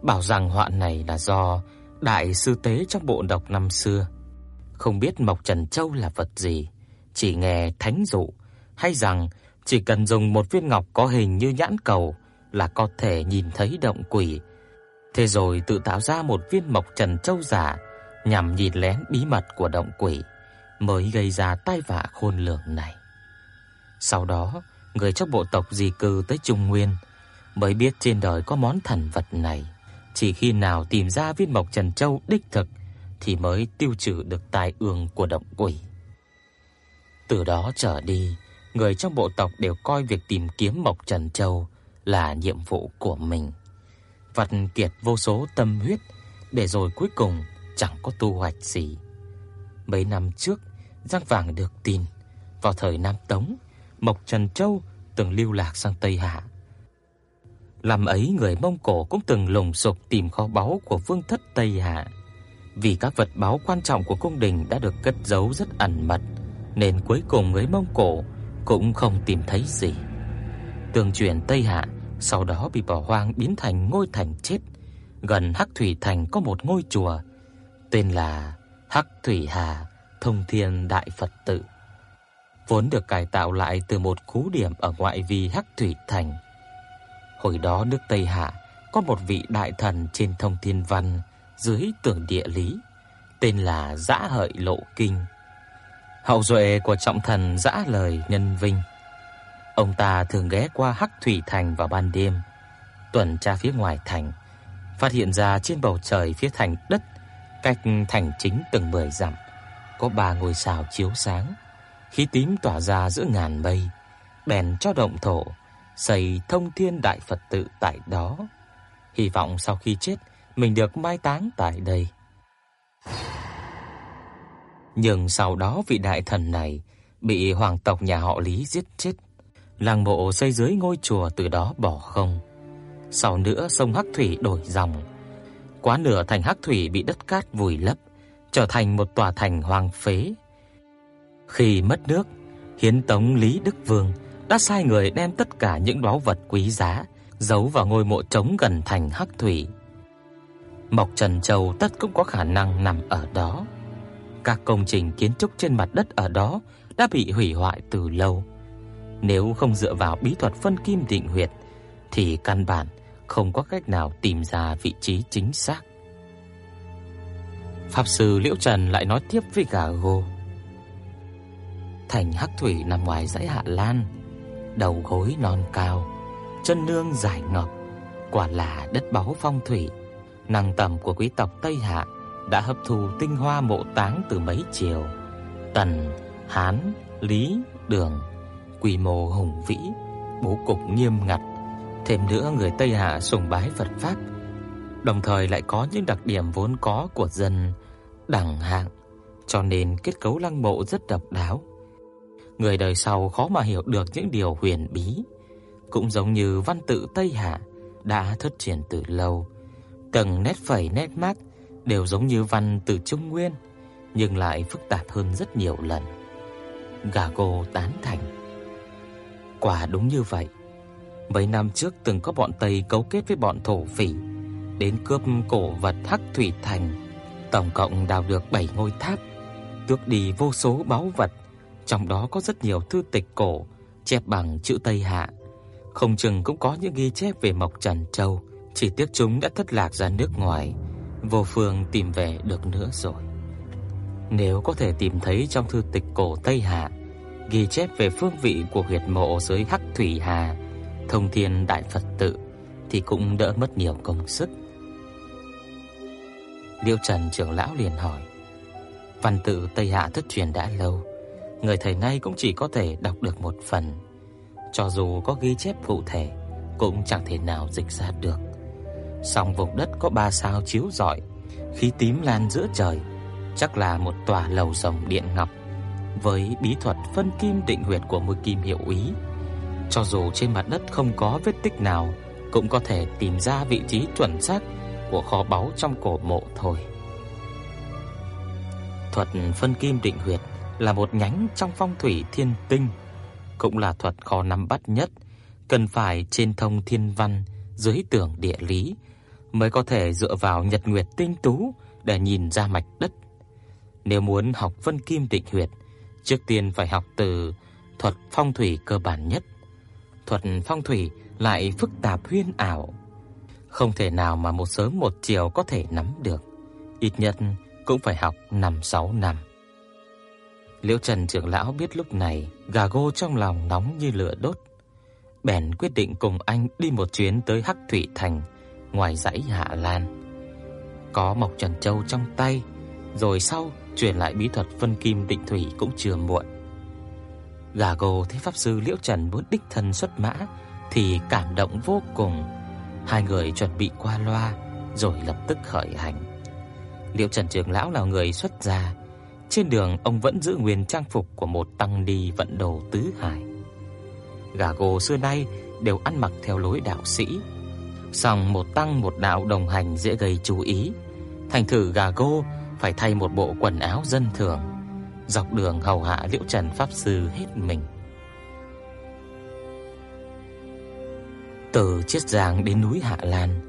bảo rằng họa này là do đại sư tế trong bộ độc năm xưa không biết Mộc Trần Châu là vật gì, chỉ nghe thánh dụ hay rằng chỉ cần dùng một viên ngọc có hình như nhãn cầu là có thể nhìn thấy động quỷ. Thế rồi tự tạo ra một viên Mộc Trần Châu giả nhằm nhìn lén bí mật của động quỷ, mới gây ra tai vạ khôn lường này. Sau đó, người trong bộ tộc di cư tới Trung Nguyên mới biết trên đời có món thần vật này. Chỉ khi nào tìm ra viên Mộc Trần Châu đích thực thì mới tiêu trừ được tai ương của động quỷ. Từ đó trở đi, người trong bộ tộc đều coi việc tìm kiếm Mộc Trần Châu là nhiệm vụ của mình. Vật kiệt vô số tâm huyết để rồi cuối cùng chẳng có tu hoạch gì. Mấy năm trước, Giang Vàng được tin, vào thời Nam Tống, Mộc Trần Châu từng lưu lạc sang Tây Hạ. Làm ấy người Mông Cổ cũng từng lùng sục tìm kho báu của vương thất Tây Hạ. Vì các vật báu quan trọng của cung đình đã được cất giấu rất ẩn mật, nên cuối cùng người Mông Cổ cũng không tìm thấy gì. tường truyền Tây Hạ sau đó bị bỏ hoang biến thành ngôi thành chết. Gần Hắc Thủy Thành có một ngôi chùa tên là Hắc Thủy Hà Thông Thiên Đại Phật tự. Vốn được cải tạo lại từ một cú điểm ở ngoại vi Hắc Thủy Thành. Hồi đó nước Tây Hạ có một vị đại thần trên Thông Thiên Văn dưới Tưởng địa lý, tên là Dã Hợi Lộ Kinh. Hậu duệ của trọng thần Dã Lời Nhân Vinh. Ông ta thường ghé qua Hắc Thủy Thành vào ban đêm, tuần tra phía ngoài thành, phát hiện ra trên bầu trời phía thành đất cách thành chính từng 10 dặm có ba ngôi sao chiếu sáng, khí tím tỏa ra giữa ngàn mây, bèn cho động thổ xây Thông Thiên Đại Phật tự tại đó. Hy vọng sau khi chết mình được mai táng tại đây. Nhưng sau đó vị đại thần này bị hoàng tộc nhà họ Lý giết chết. Làng mộ xây dưới ngôi chùa từ đó bỏ không. Sau nữa sông Hắc Thủy đổi dòng. Quá nửa thành Hắc Thủy bị đất cát vùi lấp, trở thành một tòa thành hoang phế. Khi mất nước, Hiến Tống Lý Đức Vương đã sai người đem tất cả những báu vật quý giá giấu vào ngôi mộ trống gần thành Hắc Thủy. Mộc Trần Châu tất cũng có khả năng nằm ở đó. Các công trình kiến trúc trên mặt đất ở đó đã bị hủy hoại từ lâu. Nếu không dựa vào bí thuật phân kim định huyệt, thì căn bản không có cách nào tìm ra vị trí chính xác. Pháp sư Liễu Trần lại nói tiếp với gà gô. Thành Hắc Thủy nằm ngoài dãy Hạ Lan, đầu gối non cao, chân nương dài ngọc, quả là đất báu phong thủy, năng tầm của quý tộc Tây Hạ đã hấp thu tinh hoa mộ táng từ mấy triều, Tần, Hán, Lý, Đường, quy mô hùng vĩ, bố cục nghiêm ngặt, thêm nữa người Tây Hạ sùng bái Phật pháp, đồng thời lại có những đặc điểm vốn có của dân đẳng hạng, cho nên kết cấu lăng mộ rất độc đáo. Người đời sau khó mà hiểu được những điều huyền bí, cũng giống như văn tự Tây Hạ đã thất truyền từ lâu. Từng nét phẩy nét mác đều giống như văn từ Trung Nguyên, nhưng lại phức tạp hơn rất nhiều lần. Gago tán thành. Quả đúng như vậy. Mấy năm trước từng có bọn Tây cấu kết với bọn thổ phỉ đến cướp cổ vật Hắc Thủy Thành, tổng cộng đào được 7 ngôi tháp, tước đi vô số báu vật, trong đó có rất nhiều thư tịch cổ chép bằng chữ Tây Hạ. Không chừng cũng có những ghi chép về Mộc Trần Châu, chỉ tiếc chúng đã thất lạc ra nước ngoài, vô phương tìm về được nữa rồi. Nếu có thể tìm thấy trong thư tịch cổ Tây Hạ ghi chép về phương vị của huyệt mộ dưới Hắc Thủy Hà, Thông Thiên Đại Phật tự thì cũng đỡ mất nhiều công sức. Liêu Trần trưởng lão liền hỏi: "Văn tự Tây Hạ thất truyền đã lâu, người thời nay cũng chỉ có thể đọc được một phần, cho dù có ghi chép cụ thể cũng chẳng thể nào dịch ra được. Song vùng đất có ba sao chiếu rọi, khí tím lan giữa trời, chắc là một tòa lầu rồng điện ngọc với bí thuật phân kim định huyệt của mũi kim hiệu úy. Cho dù trên mặt đất không có vết tích nào, cũng có thể tìm ra vị trí chuẩn xác của kho báu trong cổ mộ thôi. Thuật phân kim định huyệt là một nhánh trong phong thủy thiên tinh, cũng là thuật khó nắm bắt nhất, cần phải trên thông thiên văn, dưới tưởng địa lý mới có thể dựa vào nhật nguyệt tinh tú để nhìn ra mạch đất. Nếu muốn học phân kim định huyệt, trước tiên phải học từ thuật phong thủy cơ bản nhất. Thuật phong thủy lại phức tạp huyên ảo, không thể nào mà một sớm một chiều có thể nắm được, ít nhất cũng phải học 5-6 năm. Liễu Trần trưởng lão biết lúc này, gà gô trong lòng nóng như lửa đốt, bèn quyết định cùng anh đi một chuyến tới Hắc Thủy Thành, ngoài dãy Hạ Lan. Có Mộc Trần Châu trong tay, rồi sau truyền lại bí thuật phân kim định thủy cũng chưa muộn. Gà gô thấy pháp sư Liễu Trần muốn đích thân xuất mã thì cảm động vô cùng. Hai người chuẩn bị qua loa rồi lập tức khởi hành. Liễu Trần trưởng lão là người xuất gia, trên đường ông vẫn giữ nguyên trang phục của một tăng ni vận đồ tứ hải. Gà gồ xưa nay đều ăn mặc theo lối đạo sĩ, song một tăng một đạo đồng hành dễ gây chú ý. Thành thử gà gô phải thay một bộ quần áo dân thường, dọc đường hầu hạ Liễu Trần pháp sư hết mình. Từ Chiết Giang đến núi Hạ Lan,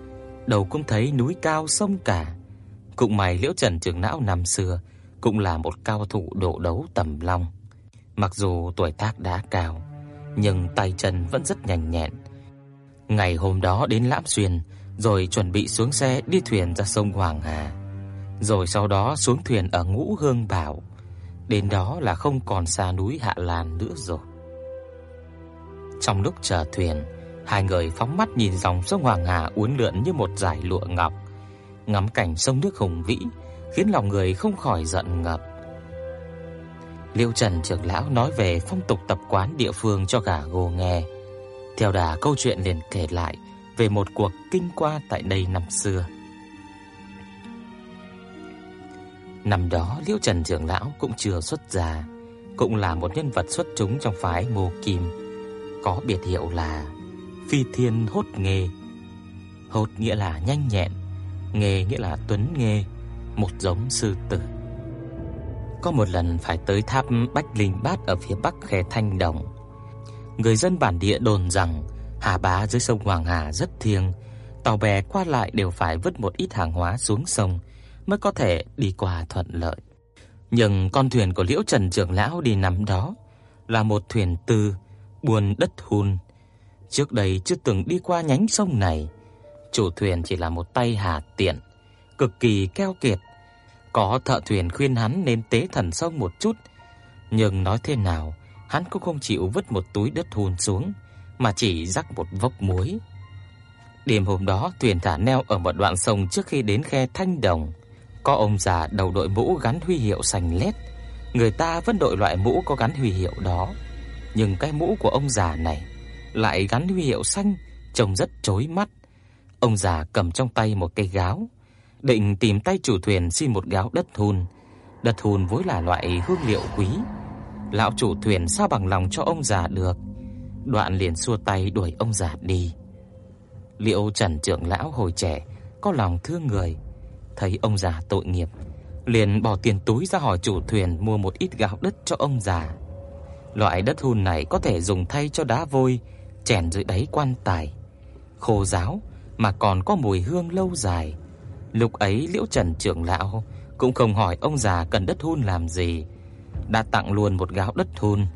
đầu cũng thấy núi cao sông cả. Cũng mày Liễu Trần trưởng lão năm xưa cũng là một cao thủ độ đấu tầm long. Mặc dù tuổi tác đã cao, nhưng tay chân vẫn rất nhanh nhẹn. Ngày hôm đó đến Lãm Xuyên, rồi chuẩn bị xuống xe đi thuyền ra sông Hoàng Hà, rồi sau đó xuống thuyền ở Ngũ Hương Bảo. Đến đó là không còn xa núi Hạ Lan nữa rồi. Trong lúc chờ thuyền, hai người phóng mắt nhìn dòng sông Hoàng Hà uốn lượn như một dải lụa ngọc, ngắm cảnh sông nước hùng vĩ, khiến lòng người không khỏi giận ngập. Liêu Trần trưởng lão nói về phong tục tập quán địa phương cho cả gô nghe. Theo đà câu chuyện liền kể lại về một cuộc kinh qua tại đây năm xưa. Năm đó Liêu Trần trưởng lão cũng chưa xuất gia, cũng là một nhân vật xuất chúng trong phái Mộ Kim, có biệt hiệu là Phi Thiên Hốt nghề. Hốt nghĩa là nhanh nhẹn, nghề nghĩa là tuấn nghề, một giống sư tử. Có một lần phải tới tháp Bách Linh Bát ở phía bắc khe Thanh Đồng. Người dân bản địa đồn rằng Hà Bá dưới sông Hoàng Hà rất thiêng, tàu bè qua lại đều phải vứt một ít hàng hóa xuống sông mới có thể đi qua thuận lợi. Nhưng con thuyền của Liễu Trần trưởng lão đi nằm đó là một thuyền tư buôn đất hun. Trước đây chưa từng đi qua nhánh sông này, chủ thuyền chỉ là một tay hà tiện, cực kỳ keo kiệt. Có thợ thuyền khuyên hắn nên tế thần sông một chút, nhưng nói thế nào, hắn cũng không chịu vứt một túi đất hun xuống, mà chỉ rắc một vốc muối. Đêm hôm đó, thuyền thả neo ở một đoạn sông trước khi đến khe Thanh Đồng. Có ông già đầu đội mũ gắn huy hiệu xanh lét. Người ta vẫn đội loại mũ có gắn huy hiệu đó, nhưng cái mũ của ông già này lại gắn huy hiệu xanh, trông rất chói mắt. Ông già cầm trong tay một cây gáo, định tìm tay chủ thuyền xin một gáo đất hun. Đất hun vốn là loại hương liệu quý. Lão chủ thuyền sao bằng lòng cho ông già được. Đoạn liền xua tay đuổi ông già đi. Liệu Trần trưởng lão hồi trẻ có lòng thương người, thấy ông già tội nghiệp, liền bỏ tiền túi ra hỏi chủ thuyền mua một ít gạo đất cho ông già. Loại đất hun này có thể dùng thay cho đá vôi chèn dưới đáy quan tài, khô ráo mà còn có mùi hương lâu dài. Lúc ấy Liễu Trần trưởng lão cũng không hỏi ông già cần đất hun làm gì, đã tặng luôn một gáo đất hun.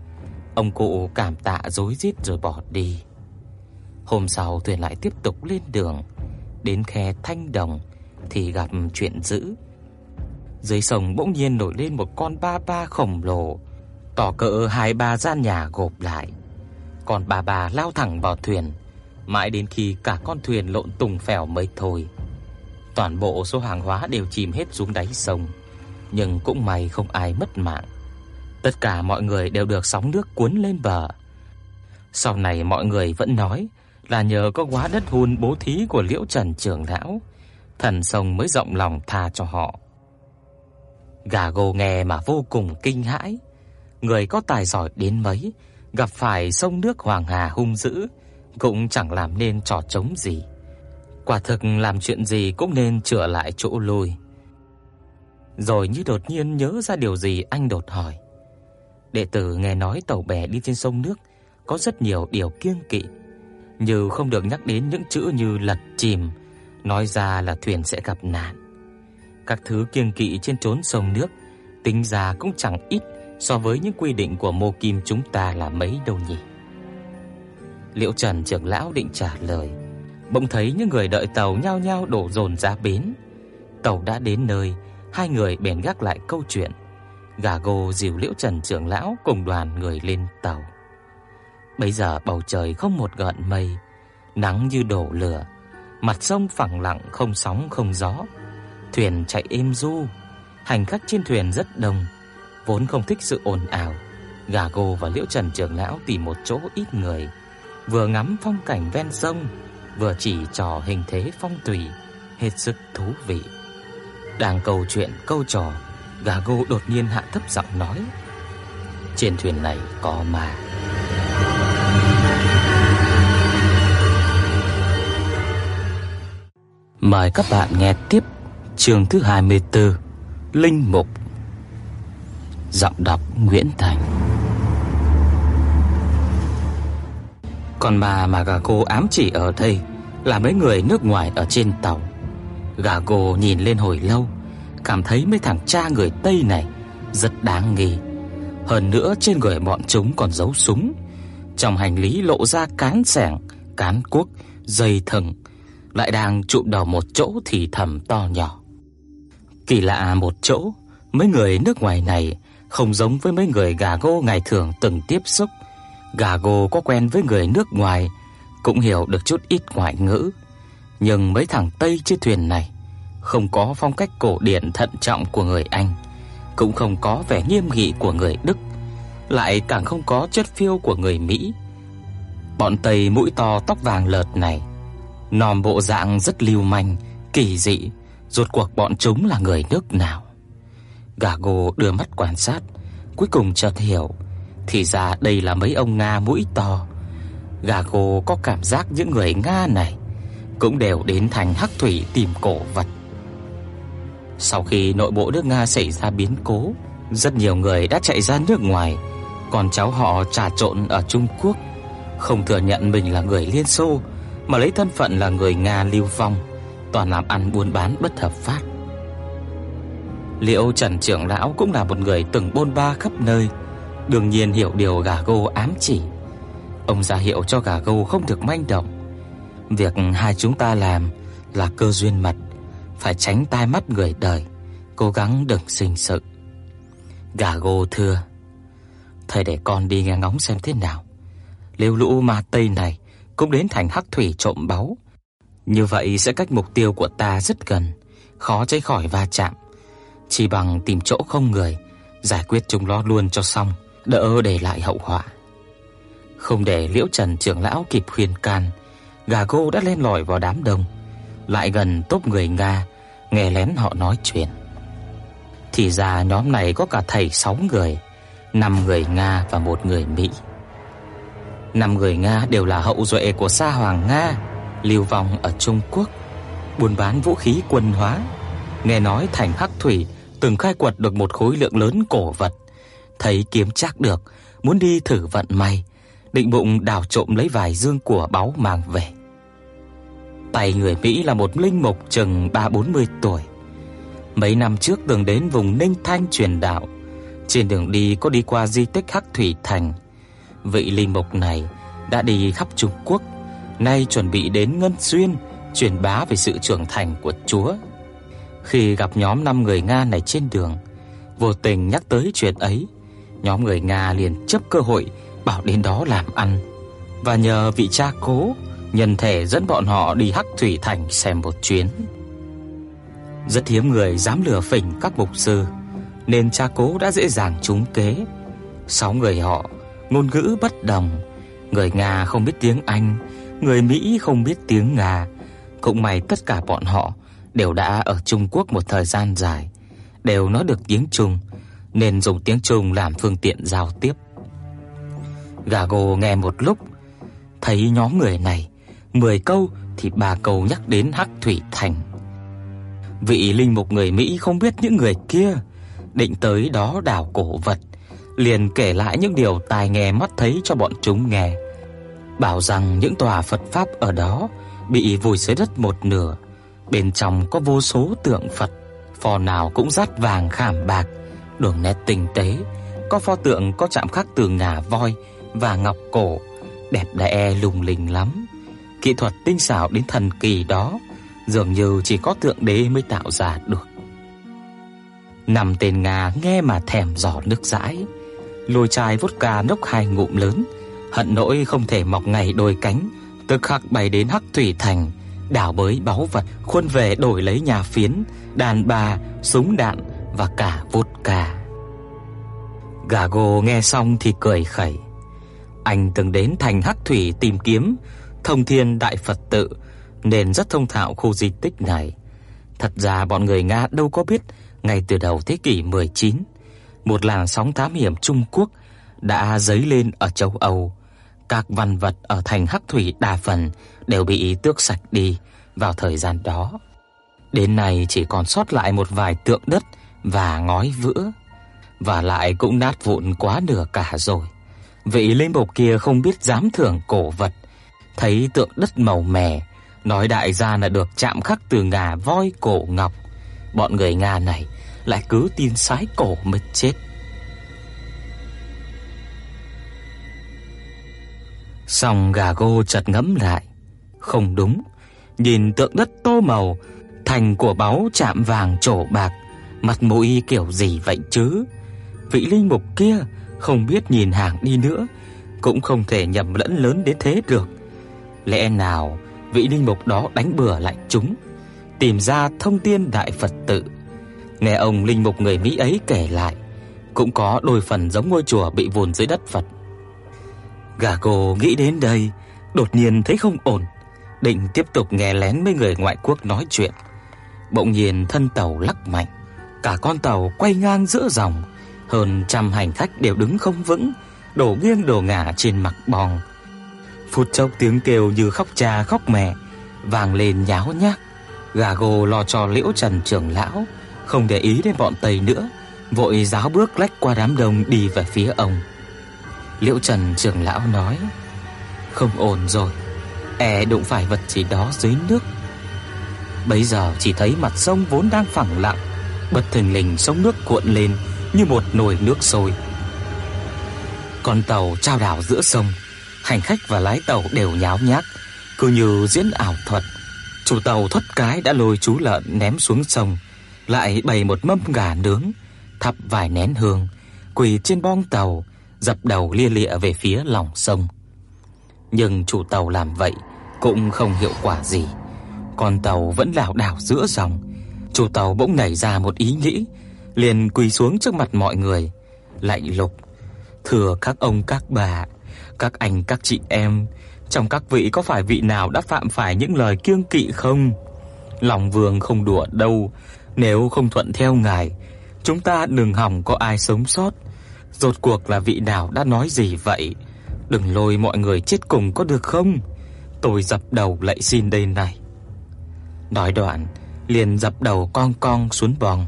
Ông cụ cảm tạ rối rít rồi bỏ đi. Hôm sau thuyền lại tiếp tục lên đường, đến khe Thanh Đồng thì gặp chuyện dữ. Dưới sông bỗng nhiên nổi lên một con ba ba khổng lồ, tỏ cỡ hai ba gian nhà gộp lại. Con bà bà lao thẳng vào thuyền, mãi đến khi cả con thuyền lộn tùng phèo mới thôi. Toàn bộ số hàng hóa đều chìm hết xuống đáy sông, nhưng cũng may không ai mất mạng. Tất cả mọi người đều được sóng nước cuốn lên bờ. Sau này mọi người vẫn nói là nhờ có quá đất hun bố thí của Liễu Trần trưởng lão, thần sông mới rộng lòng tha cho họ. Gà gô nghe mà vô cùng kinh hãi, người có tài giỏi đến mấy, gặp phải sông nước Hoàng Hà hung dữ cũng chẳng làm nên trò trống gì. Quả thực làm chuyện gì cũng nên trở lại chỗ lùi. Rồi như đột nhiên nhớ ra điều gì anh đột hỏi. Đệ tử nghe nói tàu bè đi trên sông nước có rất nhiều điều kiêng kỵ, như không được nhắc đến những chữ như lật chìm, nói ra là thuyền sẽ gặp nạn. Các thứ kiêng kỵ trên trốn sông nước tính ra cũng chẳng ít so với những quy định của Mô Kim chúng ta là mấy đâu nhỉ. Liễu Trần trưởng lão định trả lời, bỗng thấy những người đợi tàu nhao nhao đổ dồn ra bến. Tàu đã đến nơi, hai người bèn gác lại câu chuyện. Gà gô dìu Liễu Trần trưởng lão cùng đoàn người lên tàu. Bây giờ bầu trời không một gợn mây, nắng như đổ lửa, mặt sông phẳng lặng không sóng không gió. Thuyền chạy êm du, hành khách trên thuyền rất đông, vốn không thích sự ồn ào. Gà gô và Liễu Trần trưởng lão tìm một chỗ ít người, vừa ngắm phong cảnh ven sông, vừa chỉ trò hình thế phong thủy, hết sức thú vị. Đang câu chuyện câu trò, gà gô đột nhiên hạ thấp giọng nói: "Trên thuyền này có ma." Mời các bạn nghe tiếp chương thứ 24 Linh mục. Giọng đọc Nguyễn Thành. Còn bà mà gà cô ám chỉ ở đây Là mấy người nước ngoài ở trên tàu. Gà cô nhìn lên hồi lâu, Cảm thấy mấy thằng cha người Tây này Rất đáng nghi. Hơn nữa trên người bọn chúng còn giấu súng. Trong hành lý lộ ra cán sẻng, Cán cuốc, Dây thừng lại đang chụm đầu một chỗ thì thầm to nhỏ Kỳ lạ một chỗ Mấy người nước ngoài này không giống với mấy người gà gô ngày thường từng tiếp xúc. Gà gô có quen với người nước ngoài, cũng hiểu được chút ít ngoại ngữ, nhưng mấy thằng Tây trên thuyền này không có phong cách cổ điển thận trọng của người Anh, cũng không có vẻ nghiêm nghị của người Đức, lại càng không có chất phiêu của người Mỹ. Bọn Tây mũi to tóc vàng lợt này, nòm bộ dạng rất lưu manh, kỳ dị, rốt cuộc bọn chúng là người nước nào? Gà đưa mắt quan sát, cuối cùng chợt hiểu, thì ra đây là mấy ông Nga mũi to. Gà có cảm giác những người Nga này cũng đều đến thành Hắc Thủy tìm cổ vật. Sau khi nội bộ nước Nga xảy ra biến cố, rất nhiều người đã chạy ra nước ngoài, còn cháu họ trà trộn ở Trung Quốc, không thừa nhận mình là người Liên Xô mà lấy thân phận là người Nga lưu vong, toàn làm ăn buôn bán bất hợp pháp. Liệu Trần trưởng lão cũng là một người từng bôn ba khắp nơi, đương nhiên hiểu điều gà gô ám chỉ. Ông ra hiệu cho gà gô không được manh động. Việc hai chúng ta làm là cơ duyên mật, phải tránh tai mắt người đời, cố gắng đừng sinh sự. Gà gô thưa: "Thầy để con đi nghe ngóng xem thế nào. Nếu lũ ma tây này cũng đến thành Hắc Thủy trộm báu, như vậy sẽ cách mục tiêu của ta rất gần, khó tránh khỏi va chạm. Chỉ bằng tìm chỗ không người, giải quyết chúng nó luôn cho xong, đỡ để lại hậu họa." Không để Liễu Trần trưởng lão kịp khuyên can, gà cô đã len lỏi vào đám đông, lại gần tốp người Nga, nghe lén họ nói chuyện. Thì ra nhóm này có cả thầy 6 người, 5 người Nga và một người Mỹ. Năm người Nga đều là hậu duệ của Sa Hoàng Nga, lưu vong ở Trung Quốc, buôn bán vũ khí quân hóa. Nghe nói thành Hắc Thủy từng khai quật được một khối lượng lớn cổ vật, thấy kiếm chắc được, muốn đi thử vận may, định bụng đào trộm lấy vài dương của báu mang về. Tay người Mỹ là một linh mục chừng 3-40 tuổi. Mấy năm trước từng đến vùng Ninh Thanh truyền đạo, trên đường đi có đi qua di tích Hắc Thủy Thành. Vị linh mục này đã đi khắp Trung Quốc, nay chuẩn bị đến Ngân Xuyên truyền bá về sự trưởng thành của Chúa. Khi gặp nhóm năm người Nga này trên đường, vô tình nhắc tới chuyện ấy, nhóm người Nga liền chấp cơ hội bảo đến đó làm ăn và nhờ vị cha cố nhân thể dẫn bọn họ đi Hắc Thủy Thành xem một chuyến. Rất hiếm người dám lừa phỉnh các mục sư, nên cha cố đã dễ dàng trúng kế. Sáu người họ ngôn ngữ bất đồng, người Nga không biết tiếng Anh, người Mỹ không biết tiếng Nga. Cũng may tất cả bọn họ đều đã ở Trung Quốc một thời gian dài, đều nói được tiếng Trung nên dùng tiếng Trung làm phương tiện giao tiếp. Gago nghe một lúc, thấy nhóm người này 10 câu thì ba câu nhắc đến Hắc Thủy Thành. Vị linh mục người Mỹ không biết những người kia định tới đó đào cổ vật, liền kể lại những điều tai nghe mắt thấy cho bọn chúng nghe. Bảo rằng những tòa Phật pháp ở đó bị vùi dưới đất một nửa, bên trong có vô số tượng Phật, pho nào cũng dát vàng khảm bạc, đường nét tinh tế, có pho tượng có chạm khắc từ ngà voi và ngọc cổ, đẹp đẽ lung linh lắm. Kỹ thuật tinh xảo đến thần kỳ đó, dường như chỉ có tượng đế mới tạo ra được. Nằm tên Nga nghe mà thèm giỏ nước dãi, lôi chai vodka nốc hai ngụm lớn, hận nỗi không thể mọc ngày đôi cánh, tức khắc bay đến Hắc Thủy Thành, đảo bới báu vật, khuôn về đổi lấy nhà phiến, đàn bà, súng đạn và cả vodka. Gago nghe xong thì cười khẩy. Anh từng đến thành Hắc Thủy tìm kiếm Thông Thiên Đại Phật tự nên rất thông thạo khu di tích này. Thật ra bọn người Nga đâu có biết ngay từ đầu thế kỷ 19, một làn sóng thám hiểm Trung Quốc đã dấy lên ở châu Âu. Các văn vật ở thành Hắc Thủy đa phần đều bị tước sạch đi vào thời gian đó. Đến nay chỉ còn sót lại một vài tượng đất và ngói vữa, và lại cũng nát vụn quá nửa cả rồi. Vị linh mục kia không biết dám thưởng cổ vật, thấy tượng đất màu mè, nói đại gia là được chạm khắc từ ngà voi cổ ngọc. Bọn người Nga này lại cứ tin sái cổ mệt chết. Song gà gô chợt ngẫm lại, không đúng, nhìn tượng đất tô màu, thành của báu chạm vàng trổ bạc, mặt mũi kiểu gì vậy chứ? Vị linh mục kia không biết nhìn hàng đi nữa, cũng không thể nhầm lẫn lớn đến thế được. Lẽ nào vị linh mục đó đánh bừa lại chúng, tìm ra thông tin đại Phật tự. Nghe ông linh mục người Mỹ ấy kể lại, cũng có đôi phần giống ngôi chùa bị vùn dưới đất Phật. Gago nghĩ đến đây, đột nhiên thấy không ổn, định tiếp tục nghe lén mấy người ngoại quốc nói chuyện. Bỗng nhiên thân tàu lắc mạnh, cả con tàu quay ngang giữa dòng, hơn trăm hành khách đều đứng không vững, đổ nghiêng đổ ngả trên mặt bong. Phút chốc tiếng kêu như khóc cha khóc mẹ vang lên nháo nhác. Gà gồ lo cho Liễu Trần trưởng lão, không để ý đến bọn Tây nữa, vội giáo bước lách qua đám đông đi về phía ông. Liễu Trần trưởng lão nói: "Không ổn rồi, e đụng phải vật gì đó dưới nước." Bấy giờ chỉ thấy mặt sông vốn đang phẳng lặng, bất thình lình sóng nước cuộn lên như một nồi nước sôi. Con tàu trao đảo giữa sông, Hành khách và lái tàu đều nháo nhác, cứ như diễn ảo thuật. Chủ tàu thoát cái đã lôi chú lợn ném xuống sông, lại bày một mâm gà nướng, thắp vài nén hương, quỳ trên bong tàu, dập đầu lia lịa về phía lòng sông. Nhưng chủ tàu làm vậy cũng không hiệu quả gì. Con tàu vẫn lảo đảo giữa dòng. Chủ tàu bỗng nảy ra một ý nghĩ, liền quỳ xuống trước mặt mọi người, lạnh lục: "Thưa các ông các bà, các anh các chị em, trong các vị có phải vị nào đã phạm phải những lời kiêng kỵ không? Lòng vương không đùa đâu, nếu không thuận theo ngài, chúng ta đừng hòng có ai sống sót. Rốt cuộc là vị nào đã nói gì vậy? Đừng lôi mọi người chết cùng có được không? Tôi dập đầu lạy xin đây này." Nói đoạn, liền dập đầu cong cong xuống bòng.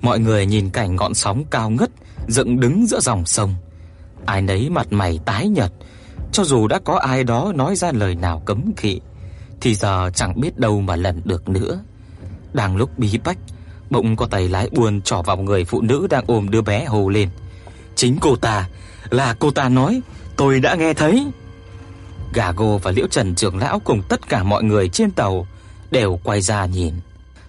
Mọi người nhìn cảnh ngọn sóng cao ngất dựng đứng giữa dòng sông, ai nấy mặt mày tái nhợt, cho dù đã có ai đó nói ra lời nào cấm kỵ thì giờ chẳng biết đâu mà lần được nữa. Đang lúc bí bách, bỗng có tay lái buồn trỏ vào người phụ nữ đang ôm đứa bé hồ lên. Chính cô ta, là cô ta nói, tôi đã nghe thấy. Gà Gô và Liễu Trần trưởng lão cùng tất cả mọi người trên tàu đều quay ra nhìn,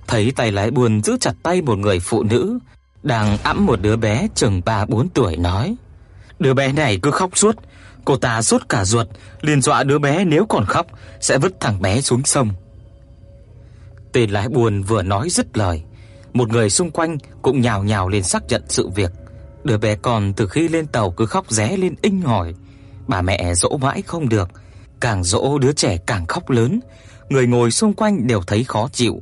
thấy tay lái buồn giữ chặt tay một người phụ nữ đang ẵm một đứa bé chừng 3-4 tuổi nói: "Đứa bé này cứ khóc suốt, cô ta sốt cả ruột, liền dọa đứa bé nếu còn khóc sẽ vứt thằng bé xuống sông." Tên lái buồn vừa nói dứt lời, một người xung quanh cũng nhào nhào lên xác nhận sự việc. Đứa bé con từ khi lên tàu cứ khóc ré lên inh hỏi, bà mẹ dỗ mãi không được, càng dỗ đứa trẻ càng khóc lớn, người ngồi xung quanh đều thấy khó chịu.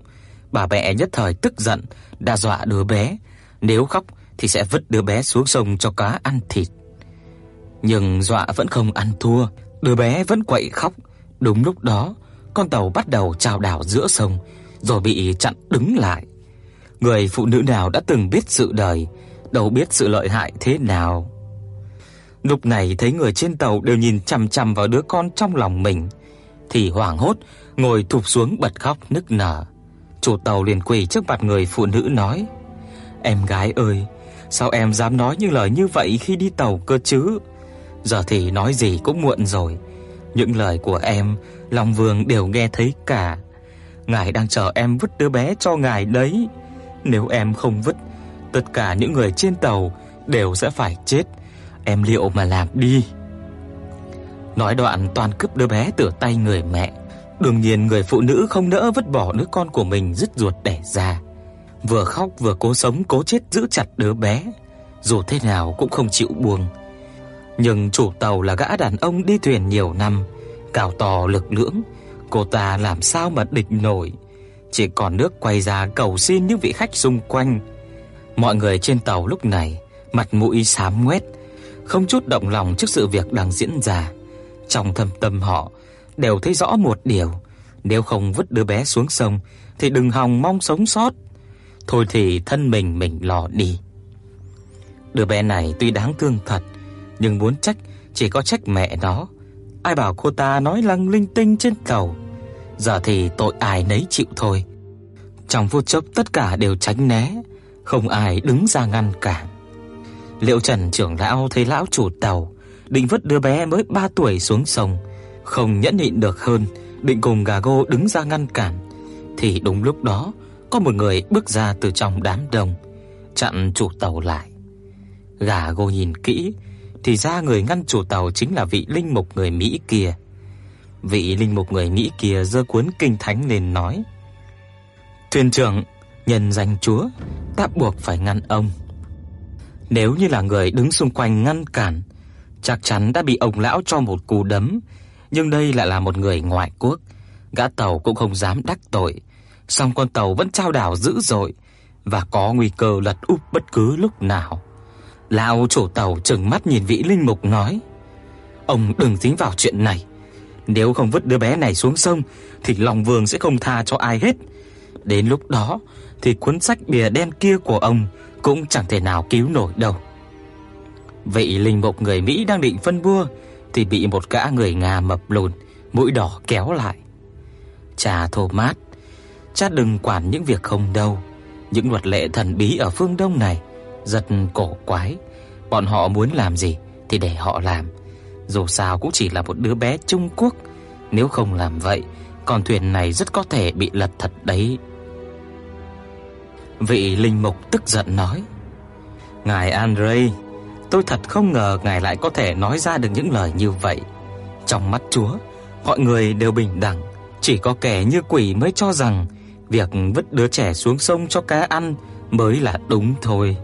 Bà mẹ nhất thời tức giận, đã dọa đứa bé, nếu khóc thì sẽ vứt đứa bé xuống sông cho cá ăn thịt. Nhưng dọa vẫn không ăn thua, đứa bé vẫn quậy khóc. Đúng lúc đó, con tàu bắt đầu chao đảo giữa sông, rồi bị chặn đứng lại. Người phụ nữ nào đã từng biết sự đời, đâu biết sự lợi hại thế nào. Lúc này thấy người trên tàu đều nhìn chằm chằm vào đứa con trong lòng mình, thì hoảng hốt ngồi thụp xuống bật khóc nức nở. Chủ tàu liền quỳ trước mặt người phụ nữ nói: "Em gái ơi, sao em dám nói những lời như vậy khi đi tàu cơ chứ? Giờ thì nói gì cũng muộn rồi. Những lời của em, Long Vương đều nghe thấy cả. Ngài đang chờ em vứt đứa bé cho ngài đấy. Nếu em không vứt, tất cả những người trên tàu đều sẽ phải chết. Em liệu mà làm đi." Nói đoạn toàn cướp đứa bé từ tay người mẹ. Đương nhiên người phụ nữ không nỡ vứt bỏ đứa con của mình dứt ruột đẻ ra. Vừa khóc vừa cố sống cố chết giữ chặt đứa bé, dù thế nào cũng không chịu buông. Nhưng chủ tàu là gã đàn ông đi thuyền nhiều năm, cao to lực lưỡng, cô ta làm sao mà địch nổi. Chỉ còn nước quay ra cầu xin những vị khách xung quanh. Mọi người trên tàu lúc này mặt mũi xám ngoét, không chút động lòng trước sự việc đang diễn ra. Trong thâm tâm họ đều thấy rõ một điều, nếu không vứt đứa bé xuống sông thì đừng hòng mong sống sót. Thôi thì thân mình mình lo đi. Đứa bé này tuy đáng thương thật, nhưng muốn trách chỉ có trách mẹ nó. Ai bảo cô ta nói lăng linh tinh trên tàu. Giờ thì tội ai nấy chịu thôi. Trong phút chốc tất cả đều tránh né, không ai đứng ra ngăn cản. Liệu Trần trưởng lão thấy lão chủ tàu định vứt đứa bé mới 3 tuổi xuống sông, không nhẫn nhịn được hơn, định cùng gà gô đứng ra ngăn cản, thì đúng lúc đó, có một người bước ra từ trong đám đông, chặn chủ tàu lại. Gà gô nhìn kỹ, thì ra người ngăn chủ tàu chính là vị linh mục người Mỹ kia. Vị linh mục người Mỹ kia giơ cuốn kinh thánh lên nói: "Thuyền trưởng, nhân danh Chúa, ta buộc phải ngăn ông." Nếu như là người đứng xung quanh ngăn cản, chắc chắn đã bị ông lão cho một cú đấm, nhưng đây lại là một người ngoại quốc, gã tàu cũng không dám đắc tội, song con tàu vẫn trao đảo dữ dội và có nguy cơ lật úp bất cứ lúc nào. Lão chủ tàu trừng mắt nhìn vị linh mục nói: "Ông đừng dính vào chuyện này, nếu không vứt đứa bé này xuống sông thì lòng Vương sẽ không tha cho ai hết. Đến lúc đó thì cuốn sách bìa đen kia của ông cũng chẳng thể nào cứu nổi đâu." vậy linh mục người Mỹ đang định phân bua thì bị một gã người Nga mập lùn, mũi đỏ kéo lại. "Cha Thomas, cha đừng quản những việc không đâu. Những luật lệ thần bí ở phương Đông này rất cổ quái, bọn họ muốn làm gì thì để họ làm. Dù sao cũng chỉ là một đứa bé Trung Quốc, nếu không làm vậy, con thuyền này rất có thể bị lật thật đấy. Vị linh mục tức giận nói: "Ngài Andrei tôi thật không ngờ ngài lại có thể nói ra được những lời như vậy. Trong mắt Chúa, mọi người đều bình đẳng, chỉ có kẻ như quỷ mới cho rằng việc vứt đứa trẻ xuống sông cho cá ăn mới là đúng thôi."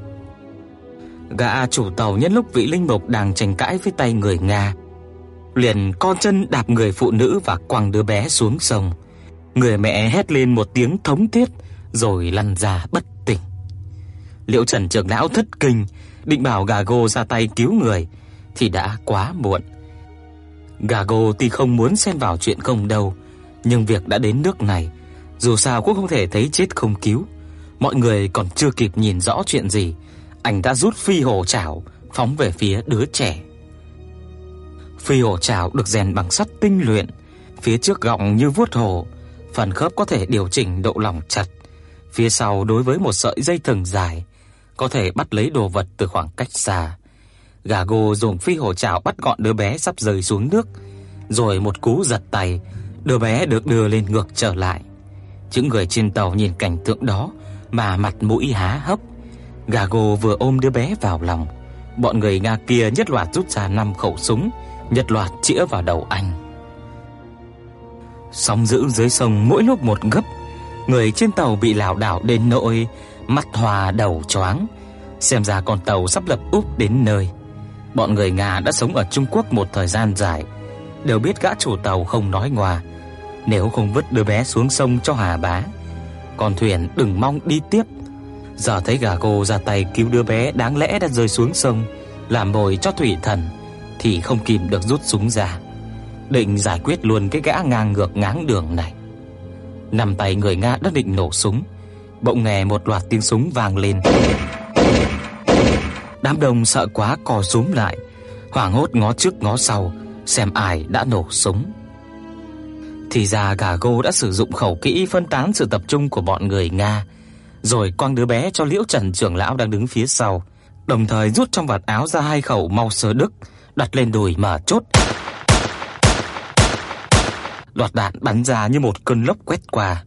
Gã chủ tàu nhân lúc vị linh mục đang tranh cãi với tay người Nga, liền con chân đạp người phụ nữ và quăng đứa bé xuống sông. Người mẹ hét lên một tiếng thống thiết rồi lăn ra bất tỉnh. Liễu Trần trưởng lão thất kinh, định bảo Gago ra tay cứu người thì đã quá muộn. Gago tuy không muốn xen vào chuyện không đâu, nhưng việc đã đến nước này, dù sao cũng không thể thấy chết không cứu. Mọi người còn chưa kịp nhìn rõ chuyện gì, anh đã rút phi hổ chảo phóng về phía đứa trẻ. Phi hổ chảo được rèn bằng sắt tinh luyện, phía trước gọng như vuốt hổ, phần khớp có thể điều chỉnh độ lỏng chặt, phía sau đối với một sợi dây thừng dài, có thể bắt lấy đồ vật từ khoảng cách xa. Gago dùng phi hổ chảo bắt gọn đứa bé sắp rơi xuống nước, rồi một cú giật tay, đứa bé được đưa lên ngược trở lại. Những người trên tàu nhìn cảnh tượng đó mà mặt mũi há hốc. Gago vừa ôm đứa bé vào lòng, bọn người Nga kia nhất loạt rút ra năm khẩu súng, nhất loạt chĩa vào đầu anh. Sóng dữ dưới sông mỗi lúc một gấp, người trên tàu bị lảo đảo đến nỗi mắt hoa đầu choáng, xem ra con tàu sắp lập úp đến nơi. Bọn người Nga đã sống ở Trung Quốc một thời gian dài, đều biết gã chủ tàu không nói ngoa, nếu không vứt đứa bé xuống sông cho Hà Bá, con thuyền đừng mong đi tiếp. Giờ thấy gà cô ra tay cứu đứa bé đáng lẽ đã rơi xuống sông, làm mồi cho thủy thần thì không kìm được rút súng ra, định giải quyết luôn cái gã ngang ngược ngáng đường này. Nằm tay người Nga đã định nổ súng, bỗng nghe một loạt tiếng súng vang lên. Đám đông sợ quá co rúm lại, hoảng hốt ngó trước ngó sau xem ai đã nổ súng. Thì ra gà gô đã sử dụng khẩu kỹ phân tán sự tập trung của bọn người Nga, rồi quăng đứa bé cho Liễu Trần trưởng lão đang đứng phía sau, đồng thời rút trong vạt áo ra hai khẩu mau sơ đức, đặt lên đùi mà chốt. Loạt đạn bắn ra như một cơn lốc quét qua.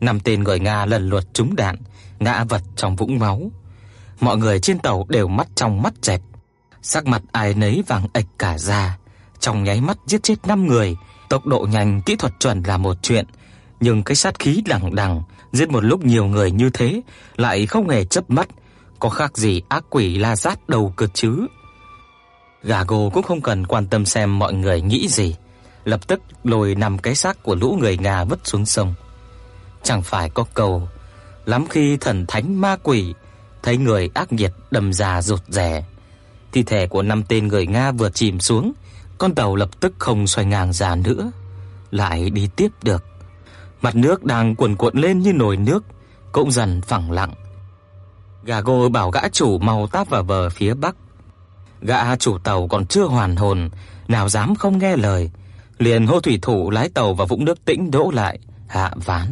Năm tên người Nga lần lượt trúng đạn, ngã vật trong vũng máu. Mọi người trên tàu đều mắt trong mắt dẹt, sắc mặt ai nấy vàng ệch cả da. Trong nháy mắt giết chết 5 người, tốc độ nhanh, kỹ thuật chuẩn là một chuyện, nhưng cái sát khí đằng đằng, giết một lúc nhiều người như thế lại không hề chớp mắt, có khác gì ác quỷ la sát đầu cực chứ. Gago cũng không cần quan tâm xem mọi người nghĩ gì, lập tức lôi nằm cái xác của lũ người Nga vứt xuống sông. Chẳng phải có câu, lắm khi thần thánh ma quỷ thấy người ác nghiệt đầm già rụt rè. Thi thể của năm tên người Nga vừa chìm xuống, con tàu lập tức không xoay ngang ra nữa, lại đi tiếp được. Mặt nước đang cuồn cuộn lên như nồi nước, cũng dần phẳng lặng. Gà gô bảo gã chủ mau táp vào bờ phía bắc. Gã chủ tàu còn chưa hoàn hồn, nào dám không nghe lời, liền hô thủy thủ lái tàu vào vũng nước tĩnh đỗ lại, hạ ván.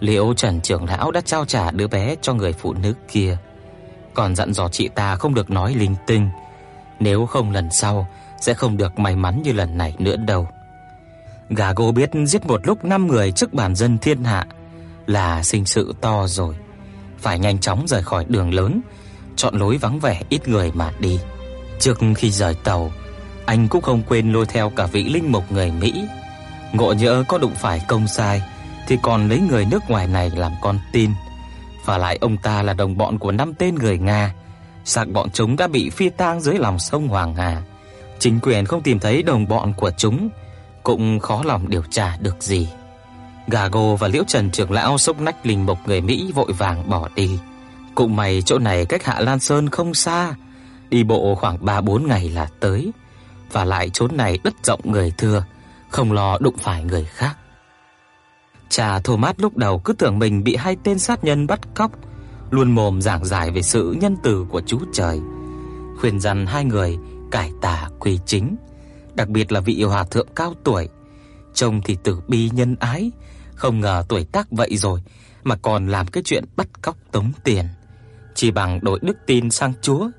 Liễu Trần trưởng lão đã trao trả đứa bé cho người phụ nữ kia, còn dặn dò chị ta không được nói linh tinh, nếu không lần sau sẽ không được may mắn như lần này nữa đâu. Gà gô biết giết một lúc 5 người trước bản dân thiên hạ là sinh sự to rồi, phải nhanh chóng rời khỏi đường lớn, chọn lối vắng vẻ ít người mà đi. Trước khi rời tàu, anh cũng không quên lôi theo cả vị linh mục người Mỹ. Ngộ nhỡ có đụng phải công sai thì còn lấy người nước ngoài này làm con tin. Và lại ông ta là đồng bọn của năm tên người Nga, sạc bọn chúng đã bị phi tang dưới lòng sông Hoàng Hà. Chính quyền không tìm thấy đồng bọn của chúng, cũng khó lòng điều tra được gì. Gago và Liễu Trần trưởng lão sốc nách linh mục người Mỹ vội vàng bỏ đi. Cũng may chỗ này cách Hạ Lan Sơn không xa, đi bộ khoảng 3-4 ngày là tới. Và lại chốn này đất rộng người thưa, không lo đụng phải người khác. Cha Thomas lúc đầu cứ tưởng mình bị hai tên sát nhân bắt cóc, luôn mồm giảng giải về sự nhân từ của Chúa Trời, khuyên rằng hai người cải tà quy chính, đặc biệt là vị hòa thượng cao tuổi, trông thì tử bi nhân ái, không ngờ tuổi tác vậy rồi mà còn làm cái chuyện bắt cóc tống tiền. Chỉ bằng đổi đức tin sang Chúa,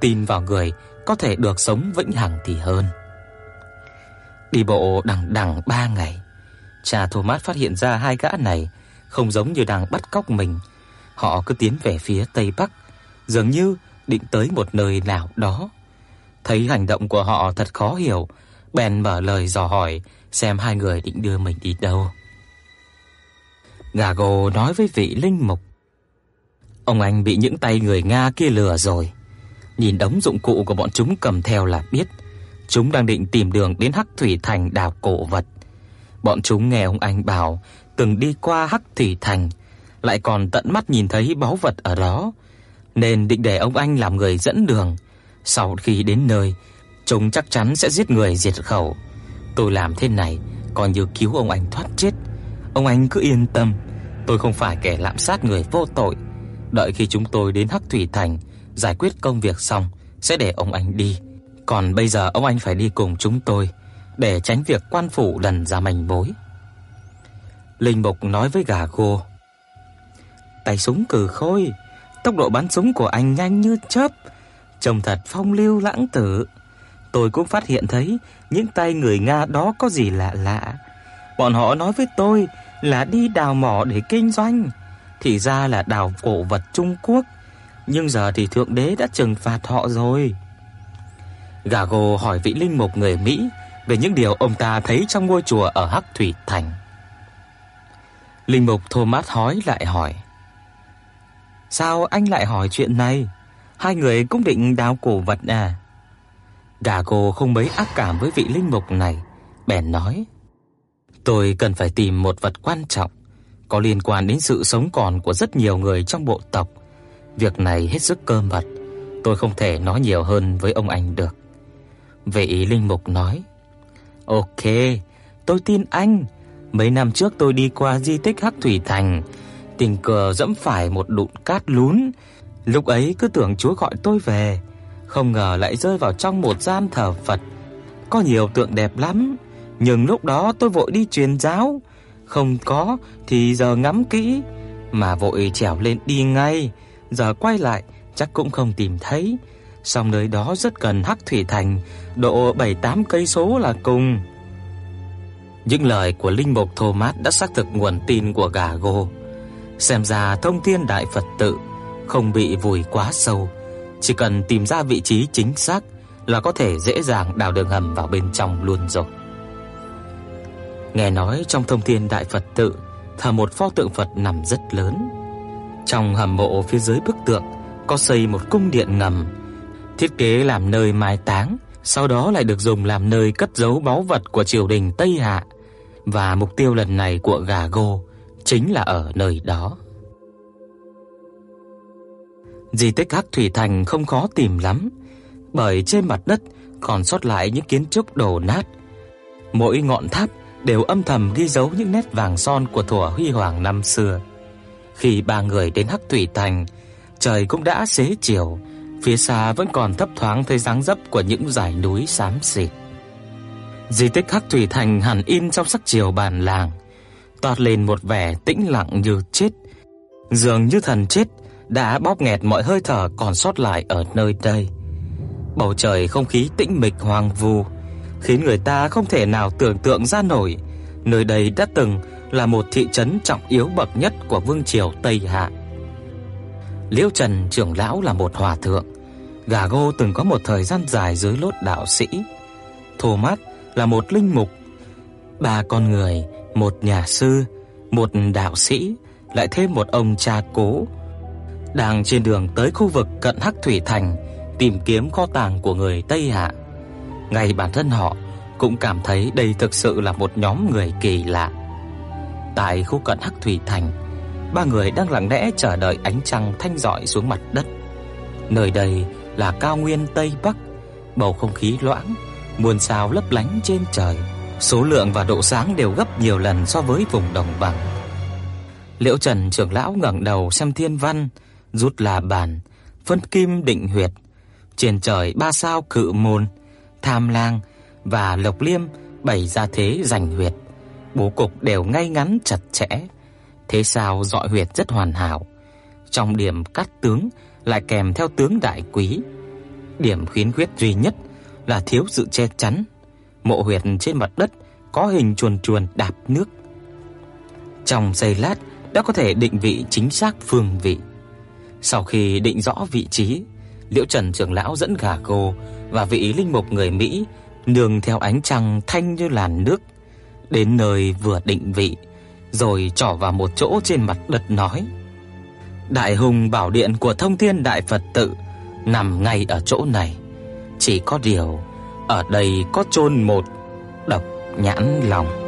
tin vào người có thể được sống vĩnh hằng thì hơn. Đi bộ đằng đằng 3 ngày, cha Thomas phát hiện ra hai gã này không giống như đang bắt cóc mình. Họ cứ tiến về phía tây bắc, dường như định tới một nơi nào đó. Thấy hành động của họ thật khó hiểu, bèn mở lời dò hỏi xem hai người định đưa mình đi đâu. Gago nói với vị linh mục: "Ông anh bị những tay người Nga kia lừa rồi. Nhìn đống dụng cụ của bọn chúng cầm theo là biết, chúng đang định tìm đường đến Hắc Thủy Thành đào cổ vật. Bọn chúng nghe ông anh bảo từng đi qua Hắc Thủy Thành, lại còn tận mắt nhìn thấy báu vật ở đó, nên định để ông anh làm người dẫn đường. Sau khi đến nơi, chúng chắc chắn sẽ giết người diệt khẩu. Tôi làm thế này coi như cứu ông anh thoát chết. Ông anh cứ yên tâm, tôi không phải kẻ lạm sát người vô tội. Đợi khi chúng tôi đến Hắc Thủy Thành giải quyết công việc xong sẽ để ông anh đi. Còn bây giờ ông anh phải đi cùng chúng tôi để tránh việc quan phủ lần ra manh mối. Linh Mục nói với gà cô: "Tay súng cử khôi, tốc độ bắn súng của anh nhanh như chớp, trông thật phong lưu lãng tử." tôi cũng phát hiện thấy những tay người Nga đó có gì lạ lạ. Bọn họ nói với tôi là đi đào mỏ để kinh doanh, thì ra là đào cổ vật Trung Quốc, nhưng giờ thì thượng đế đã trừng phạt họ rồi. Gago hỏi vị linh mục người Mỹ về những điều ông ta thấy trong ngôi chùa ở Hắc Thủy Thành. Linh mục Thomas hỏi lại hỏi: "Sao anh lại hỏi chuyện này? Hai người cũng định đào cổ vật à?" cô không mấy ác cảm với vị linh mục này, bèn nói: "Tôi cần phải tìm một vật quan trọng, có liên quan đến sự sống còn của rất nhiều người trong bộ tộc. Việc này hết sức cơ mật, tôi không thể nói nhiều hơn với ông anh được." Vị linh mục nói: "Ok, tôi tin anh. Mấy năm trước tôi đi qua di tích Hắc Thủy Thành, tình cờ dẫm phải một đụn cát lún, lúc ấy cứ tưởng Chúa gọi tôi về." không ngờ lại rơi vào trong một gian thờ Phật. Có nhiều tượng đẹp lắm, nhưng lúc đó tôi vội đi truyền giáo, không có thì giờ ngắm kỹ, mà vội trèo lên đi ngay, giờ quay lại chắc cũng không tìm thấy. Song nơi đó rất gần Hắc Thủy Thành, độ 7-8 cây số là cùng. Những lời của linh mục Thomas đã xác thực nguồn tin của gà gô. Xem ra thông thiên đại Phật tự không bị vùi quá sâu chỉ cần tìm ra vị trí chính xác là có thể dễ dàng đào đường hầm vào bên trong luôn rồi. Nghe nói trong Thông Thiên Đại Phật tự thờ một pho tượng Phật nằm rất lớn. Trong hầm mộ phía dưới bức tượng có xây một cung điện ngầm, thiết kế làm nơi mai táng, sau đó lại được dùng làm nơi cất giấu báu vật của triều đình Tây Hạ. Và mục tiêu lần này của Gà Gô chính là ở nơi đó. Di tích Hắc Thủy Thành không khó tìm lắm, bởi trên mặt đất còn sót lại những kiến trúc đổ nát. Mỗi ngọn tháp đều âm thầm ghi dấu những nét vàng son của thuở huy hoàng năm xưa. Khi ba người đến Hắc Thủy Thành, trời cũng đã xế chiều, phía xa vẫn còn thấp thoáng thấy dáng dấp của những dải núi xám xịt. Di tích Hắc Thủy Thành hẳn in trong sắc chiều bản làng, toát lên một vẻ tĩnh lặng như chết, dường như thần chết đã bóp nghẹt mọi hơi thở còn sót lại ở nơi đây. Bầu trời không khí tĩnh mịch hoang vu, khiến người ta không thể nào tưởng tượng ra nổi nơi đây đã từng là một thị trấn trọng yếu bậc nhất của vương triều Tây Hạ. Liễu Trần trưởng lão là một hòa thượng, Gà Gô từng có một thời gian dài dưới lốt đạo sĩ. Thomas là một linh mục, ba con người, một nhà sư, một đạo sĩ, lại thêm một ông cha cố đang trên đường tới khu vực cận Hắc Thủy Thành tìm kiếm kho tàng của người Tây Hạ. Ngay bản thân họ cũng cảm thấy đây thực sự là một nhóm người kỳ lạ. Tại khu cận Hắc Thủy Thành, ba người đang lặng lẽ chờ đợi ánh trăng thanh rọi xuống mặt đất. Nơi đây là cao nguyên Tây Bắc, bầu không khí loãng, muôn sao lấp lánh trên trời, số lượng và độ sáng đều gấp nhiều lần so với vùng đồng bằng. Liễu Trần trưởng lão ngẩng đầu xem thiên văn, rút là bàn, phân kim định huyệt, trên trời ba sao cự môn, tham lang và lộc liêm bày ra thế giành huyệt, bố cục đều ngay ngắn chặt chẽ, thế sao dọi huyệt rất hoàn hảo. Trong điểm cắt tướng lại kèm theo tướng đại quý. Điểm khiến khuyết duy nhất là thiếu sự che chắn. Mộ huyệt trên mặt đất có hình chuồn chuồn đạp nước. Trong giây lát đã có thể định vị chính xác phương vị. Sau khi định rõ vị trí, Liễu Trần trưởng lão dẫn gà cô và vị linh mục người Mỹ nương theo ánh trăng thanh như làn nước đến nơi vừa định vị, rồi trỏ vào một chỗ trên mặt đất nói: Đại hùng bảo điện của Thông Thiên Đại Phật tự nằm ngay ở chỗ này. Chỉ có điều ở đây có chôn một độc nhãn lòng.